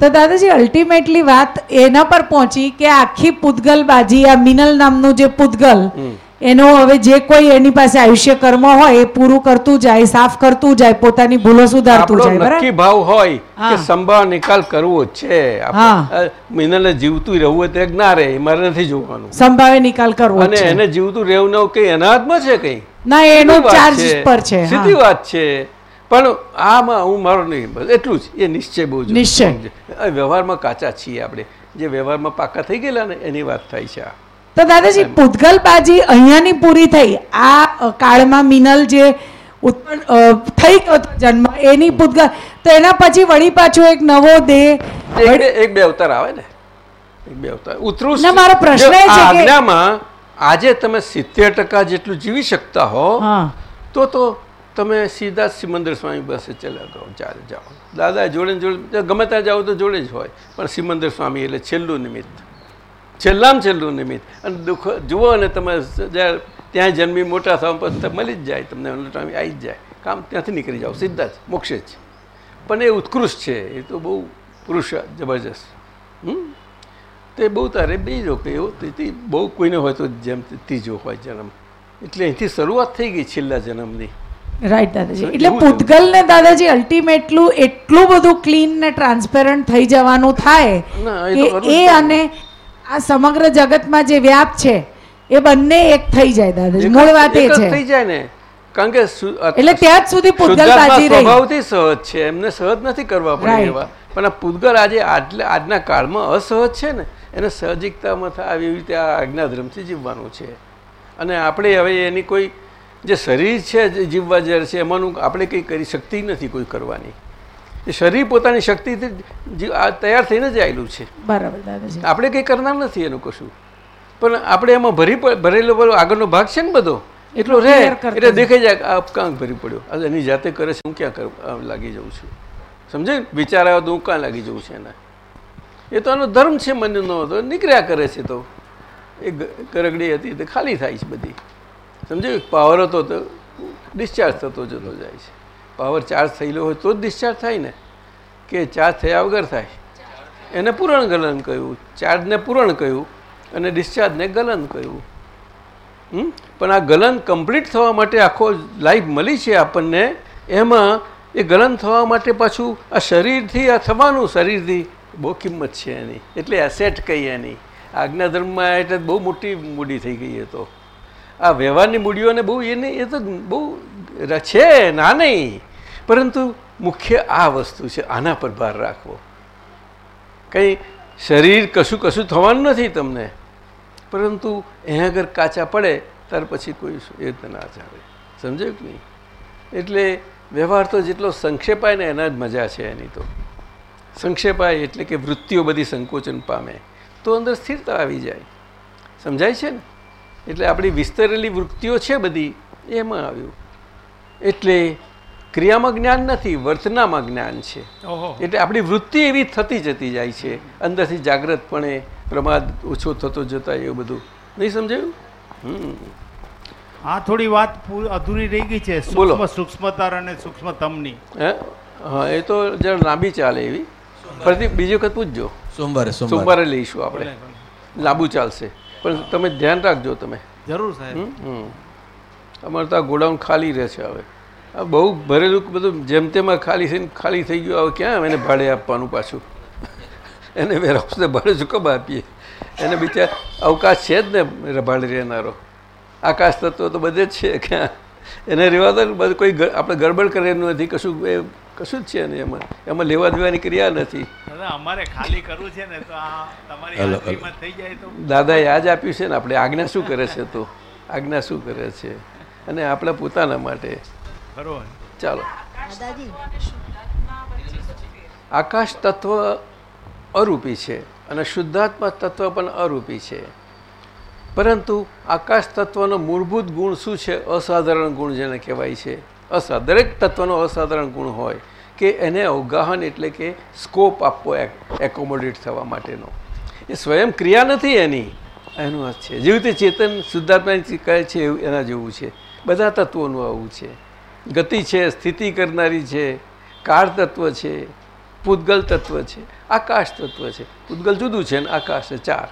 તો દાદાજી અલ્ટિમેટલી વાત એના પર પહોંચી કે આખી પૂતગલ બાજી આ મિનલ નામનું જે પૂતગલ. એનો હવે જે કોઈ એની પાસે આયુષ્ય કર્મ હોય એ પૂરું કરતું જાય સાફ કરતું જાય પોતાની ભૂલો સુધારતું જાય નક્કી ભાવ હોય કે સંભાળ નિકાલ કરવો છે. મિનલે જીવતું રહેવું હોય તો ના રહે મારે નથી જોવાનું. સંભાવે નિકાલ કરવો અને એને જીવતું રહેવું ન કઈ એના હાથમાં છે કઈ? ના એનો સીધી વાત ચાર્જ પર છે સીધી વાત છે. પણ આમાં હું મારો નહીં એટલું જ એ નિશ્ચય બહુ નિશ્ચય. વ્યવહારમાં કાચા છીએ આપણે. જે વ્યવહારમાં પાકા થઈ ગયેલા ને એની વાત થાય છે આ. તો દાદાજી પૂતગલ બાજી અહીંયાની પૂરી થઈ. આ કાળમાં મિનલ જે ઉત્પન્ન થઈ ગયો જન્મ એની પૂતગલ. તો એના પછી વળી પાછો એક નવો દેહ એક બે અવતાર આવે ને? એક બે અવતાર. ઉતરું ના, મારો પ્રશ્ન એ છે કે- આજે તમે સિત્તેર ટકા જેટલું જીવી શકતા હો તો તો તમે સીધા સિમંદર સ્વામી પાસે ચલા ગયો ચાલે જાઓ. દાદા જોડે જોડે ગમે ત્યાં જાઓ તો જોડે જ હોય પણ સિમંદર સ્વામી એટલે છેલ્લું નિમિત્ત. છેલ્લામાં છેલ્લું નિમિત્ત. અને દુઃખ જુઓ અને તમે જ્યારે ત્યાં જન્મી મોટા થવા પછી મળી જ જાય તમને અનુટામી આવી જ જાય. કામ ત્યાંથી નીકળી જાઓ સીધા જ મોક્ષે જ. પણ એ ઉત્કૃષ્ટ છે એ તો બહુ પુરુષ જબરજસ્ત. હમ? તે બહુ તારે બીજો કે એવો તેથી બહુ કોઈને હોય તો જેમ ત્રીજો હોય જન્મ. એટલે અહીંથી શરૂઆત થઈ ગઈ છેલ્લા જન્મની. રાઈટ દાદાજી. એટલે. પૂતગલ ને દાદાજી અલ્ટિમેટલું એટલું બધું ક્લીન ને ટ્રાન્સપેરન્ટ થઈ જવાનું થાય કે એ અને આ સમગ્ર જગતમાં જે વ્યાપ છે એ બંને એક થઈ જાય દાદાજી. મૂળ વાત એ છે. થઈ જાય ને. કારણ કે એટલે ત્યાં જ સુધી પૂતગલ બાજી રહી. સ્વભાવથી સહજ છે. એમને સહજ નથી કરવા પડે એવા. પણ આ પૂતગલ આજે આટલે આજના કાળમાં અસહજ છે ને એને સહજિકતામાં થાય આવી રીતે આ આજ્ઞાધર્મથી જીવવાનું છે. અને આપણે હવે એની કોઈ જે શરીર છે જીવવા જ્યારે છે એમાંનું આપણે કંઈ કરી શકતી નથી કોઈ કરવાની. શરીર પોતાની શક્તિથી તૈયાર થઈને જ આવેલું છે. બરાબર દાદાજી. આપણે કંઈ કરનાર નથી એનું કશું. પણ આપણે એમાં ભરી ભરેલો પેલો આગળનો ભાગ છે ને બધો? એટલો રહે એટલે દેખાઈ જાય આ કાંક ભરી પડ્યો? એની જાતે કરે છે હું ક્યાં લાગી જાઉં છું. સમજે? વિચાર આવ્યો તો હું કાં લાગી જાઉં છે એના? એ તો એનો ધર્મ છે મનનો તો નીકળ્યા કરે છે તો. એ કરગડી હતી તે ખાલી થાય છે બધી. સમજ્યું પાવર હતો તો ડિસ્ચાર્જ થતો જતો જાય છે. પાવર ચાર્જ થયેલો હોય તો જ ડિસ્ચાર્જ થાય ને? કે ચાર્જ થયા વગર થાય? એને પૂરણ ગલન કહ્યું. ચાર્જને પૂરણ કહ્યું અને ડિસ્ચાર્જને ગલન કહ્યું? પણ આ ગલન કમ્પ્લીટ થવા માટે આખો લાઈફ મળી છે આપણને. એમાં એ ગલન થવા માટે પાછું આ શરીરથી, આ થવાનું શરીરથી બહુ કિંમત છે એની. એટલે એસેટ કહી એની. આજ્ઞાધર્મમાં એટલે બહુ મોટી મૂડી થઈ ગઈ એ તો. આ વ્યવહારની મૂડીઓને બહુ એને એ તો બહુ છે ના નહીં પરંતુ મુખ્ય આ વસ્તુ છે, આના પર ભાર રાખવો. કંઈ શરીર કશું કશું થવાનું નથી તમને. પરંતુ એ આગળ કાચા પડે, ત્યાર પછી કોઈ એ ના ચાલે. સમજાયું કે નહીં? એટલે વ્યવહાર તો જેટલો સંક્ષેપાય ને એના જ મજા છે એની તો. સંક્ષેપાય એટલે કે વૃત્તિઓ બધી સંકોચન પામે, તો અંદર સ્થિરતા આવી જાય. સમજાય છે ને? એટલે આપણી વિસ્તરેલી વૃત્તિઓ છે બધી, એમાં આવ્યું. એટલે ક્રિયામાં જ્ઞાન નથી વર્તનામાં જ્ઞાન છે. એટલે આપણી વૃત્તિ એવી થતી જતી જાય છે. અંદરથી જાગ્રતપણે પ્રમાદ ઓછો થતો જતા એવું બધું. નહીં સમજાયું? આ થોડી વાત અધૂરી રહી ગઈ છે. બોલો. સૂક્ષ્મ સૂક્ષ્મતર અને સૂક્ષ્મતમની. હે? હા એ તો જરા લાંબી ચાલે એવી. ફરીથી બીજી વખત પૂછજો. સોમવારે સોમવારે. સોમવારે લઈશું આપણે. લાંબુ ચાલશે. પણ તમે ધ્યાન રાખજો તમે. જરૂર સાહેબ. હમ, હમ. અમારે તો આ ગોડાઉન ખાલી રહે છે હવે. આ બહુ ભરેલું બધું જેમ તેમાં ખાલી થઈને ખાલી થઈ ગયું હવે ક્યાં એને ભાડે આપવાનું પાછું? એને વેરહાઉસને ભાડે ચૂકવ આપીએ? એને બીજા અવકાશ છે જ ને ભાડે રહેનારો. આકાશ તત્વ તો બધે જ છે ક્યાં? એને રહેવા તો બધું કોઈ આપણે ગડબડ કરેલું નથી કશું એ કશું જ છે નહીં એમાં. એમાં લેવા દેવાની ક્રિયા નથી. દાદા અમારે ખાલી કરવું છે ને તો આ તમારી હલો, હાજરીમાં થઈ જાય દાદાએ આજ આપ્યું છે ને આપણે આજ્ઞા શું કરે છે તો? આજ્ઞા શું કરે છે? અને આપણા પોતાના માટે. ચાલો. આકાશ તત્વ અરૂપી છે અને શુદ્ધાત્મા તત્વ પણ અરૂપી છે. પરંતુ આકાશ તત્વનો મૂળભૂત ગુણ શું છે? અસાધારણ ગુણ જેને કહેવાય છે. અસા દરેક તત્વનો અસાધારણ ગુણ હોય કે એને અવગાહન એટલે કે સ્કોપ આપવો એકોમોડેટ થવા માટેનો. એ સ્વયં ક્રિયા નથી એની. એનું અર્થ છે. જેવી રીતે ચેતન શુદ્ધાત્માની કહે છે એના જેવું છે. બધા તત્વોનું આવું છે. ગતિ છે, સ્થિતિ કરનારી છે, કાળ તત્વ છે, પૂતગલ તત્વ છે, આકાશ તત્વ છે. પૂતગલ જુદું છે ને આકાશ છે ચાર.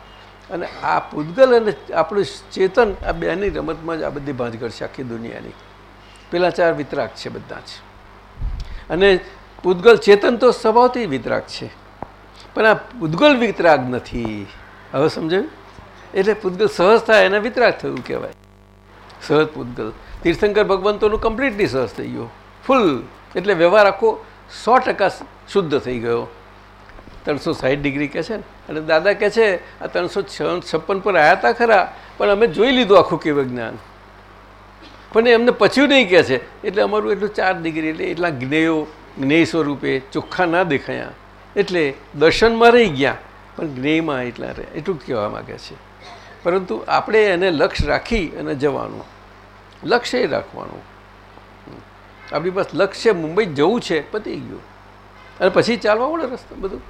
અને આ પૂતગલ અને આપણું ચેતન આ બેની રમતમાં જ આ બધી ભાંજગઢ છે આખી દુનિયાની. પેલા ચાર વિતરાગ છે બધા જ. અને પૂતગલ ચેતન તો સ્વભાવથી વિતરાગ છે. પણ આ પૂતગલ વિતરાગ નથી. હવે સમજાયું? એટલે પૂતગલ સહજ થાય એને વિતરાગ થયું કહેવાય. સહજ પૂતગલ. તીર્થંકર ભગવંતોનું કમ્પ્લીટલી સહજ થઈ ગયો. ફૂલ એટલે વ્યવહાર આખો સો ટકા શુદ્ધ થઈ ગયો. ત્રણસો સાઠ ડિગ્રી કહે છે ને. અને દાદા કહે છે, આ ત્રણસો છપ્પન પર આવ્યા હતા ખરા, પણ અમે જોઈ લીધું આખું કેવું જ્ઞાન પણ એમને પચ્યું નહીં કહે છે. એટલે અમારું એટલું ચાર ડિગ્રી, એટલે એટલા જ્ઞેયો, જ્ઞેય સ્વરૂપે ચોખ્ખા ના દેખાયા. એટલે દર્શનમાં રહી ગયા, પણ જ્ઞેયમાં એટલા રહે. એટલું જ કહેવા માગે છે. પરંતુ આપણે એને લક્ષ્ય રાખી અને જવાનું. લક્ષ્ય રાખવાનું. આપણી પાસે લક્ષ્ય મુંબઈ જવું છે પતી ગયું. અને પછી ચાલવા પડે રસ્તો બધું.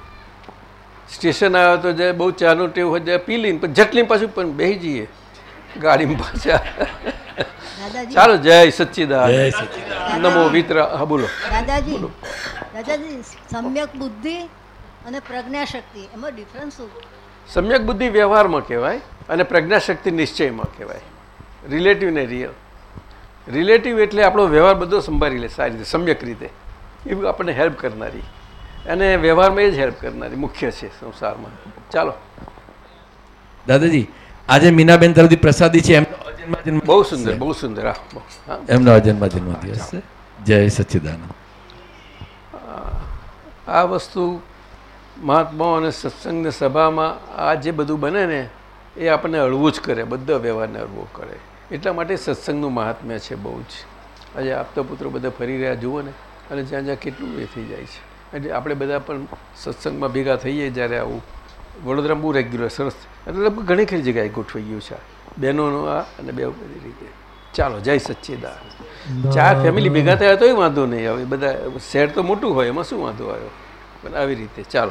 સ્ટેશન આવ્યો તો જે બહુ ચાનો ટેવ હોય જાય પી લઈને જટલી પાછું પણ બેસી જઈએ. ગાડીમાં પાછા. ચાલો જય સચ્ચિદાન જય નમો મિત્ર હા બોલો. દાદાજી દાદાજી સમ્યક બુદ્ધિ અને પ્રજ્ઞાશક્તિ એમાં ડિફરન્સ શું? સમ્યક બુદ્ધિ વ્યવહારમાં કહેવાય અને પ્રજ્ઞાશક્તિ નિશ્ચયમાં કહેવાય. રિલેટિવ ને રિયલ રિલેટિવ એટલે આપણો વ્યવહાર બધો સંભાળી લે સારી રીતે સમ્યક રીતે. એ આપણને હેલ્પ કરનારી. અને વ્યવહારમાં એ જ હેલ્પ કરનારી મુખ્ય છે સંસારમાં. ચાલો. દાદાજી આજે મીનાબેન તરફથી પ્રસાદી છે એમનો બહુ સુંદર બહુ સુંદર એમનો અજન્મા જન્મ દિવસ છે. જય સચ્ચિદાનંદ. આ વસ્તુ મહાત્માઓ અને સત્સંગની સભામાં આ જે બધું બને ને એ આપણને અળવું જ કરે બધા વ્યવહારને અળવો કરે. એટલા માટે સત્સંગનું મહાત્મ્ય છે બહુ જ. આજે આપતા પુત્રો બધા ફરી રહ્યા જુઓ ને. અને જ્યાં જ્યાં કેટલું એ થઈ જાય છે. એટલે આપણે બધા પણ સત્સંગમાં ભેગા થઈએ જ્યારે આવું વડોદરામાં બહુ રેગ્યુલર સરસ. એટલે ઘણી ખરી જગ્યાએ ગોઠવાઈ ગયું છે બહેનોનો બહેનોનું આ અને બે બધી રીતે. ચાલો જય સચ્ચિદા ચાર ફેમિલી ભેગા થયા તોય વાંધો નહીં. હવે બધા શહેર તો મોટું હોય એમાં શું વાંધો આવ્યો? પણ આવી રીતે ચાલો.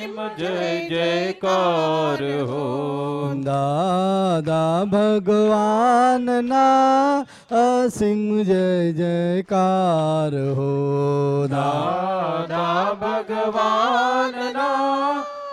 અસીમ જય જયકાર હો. દાદા ભગવાનના અસીમ જય જયકાર હો. દાદા ભગવાનના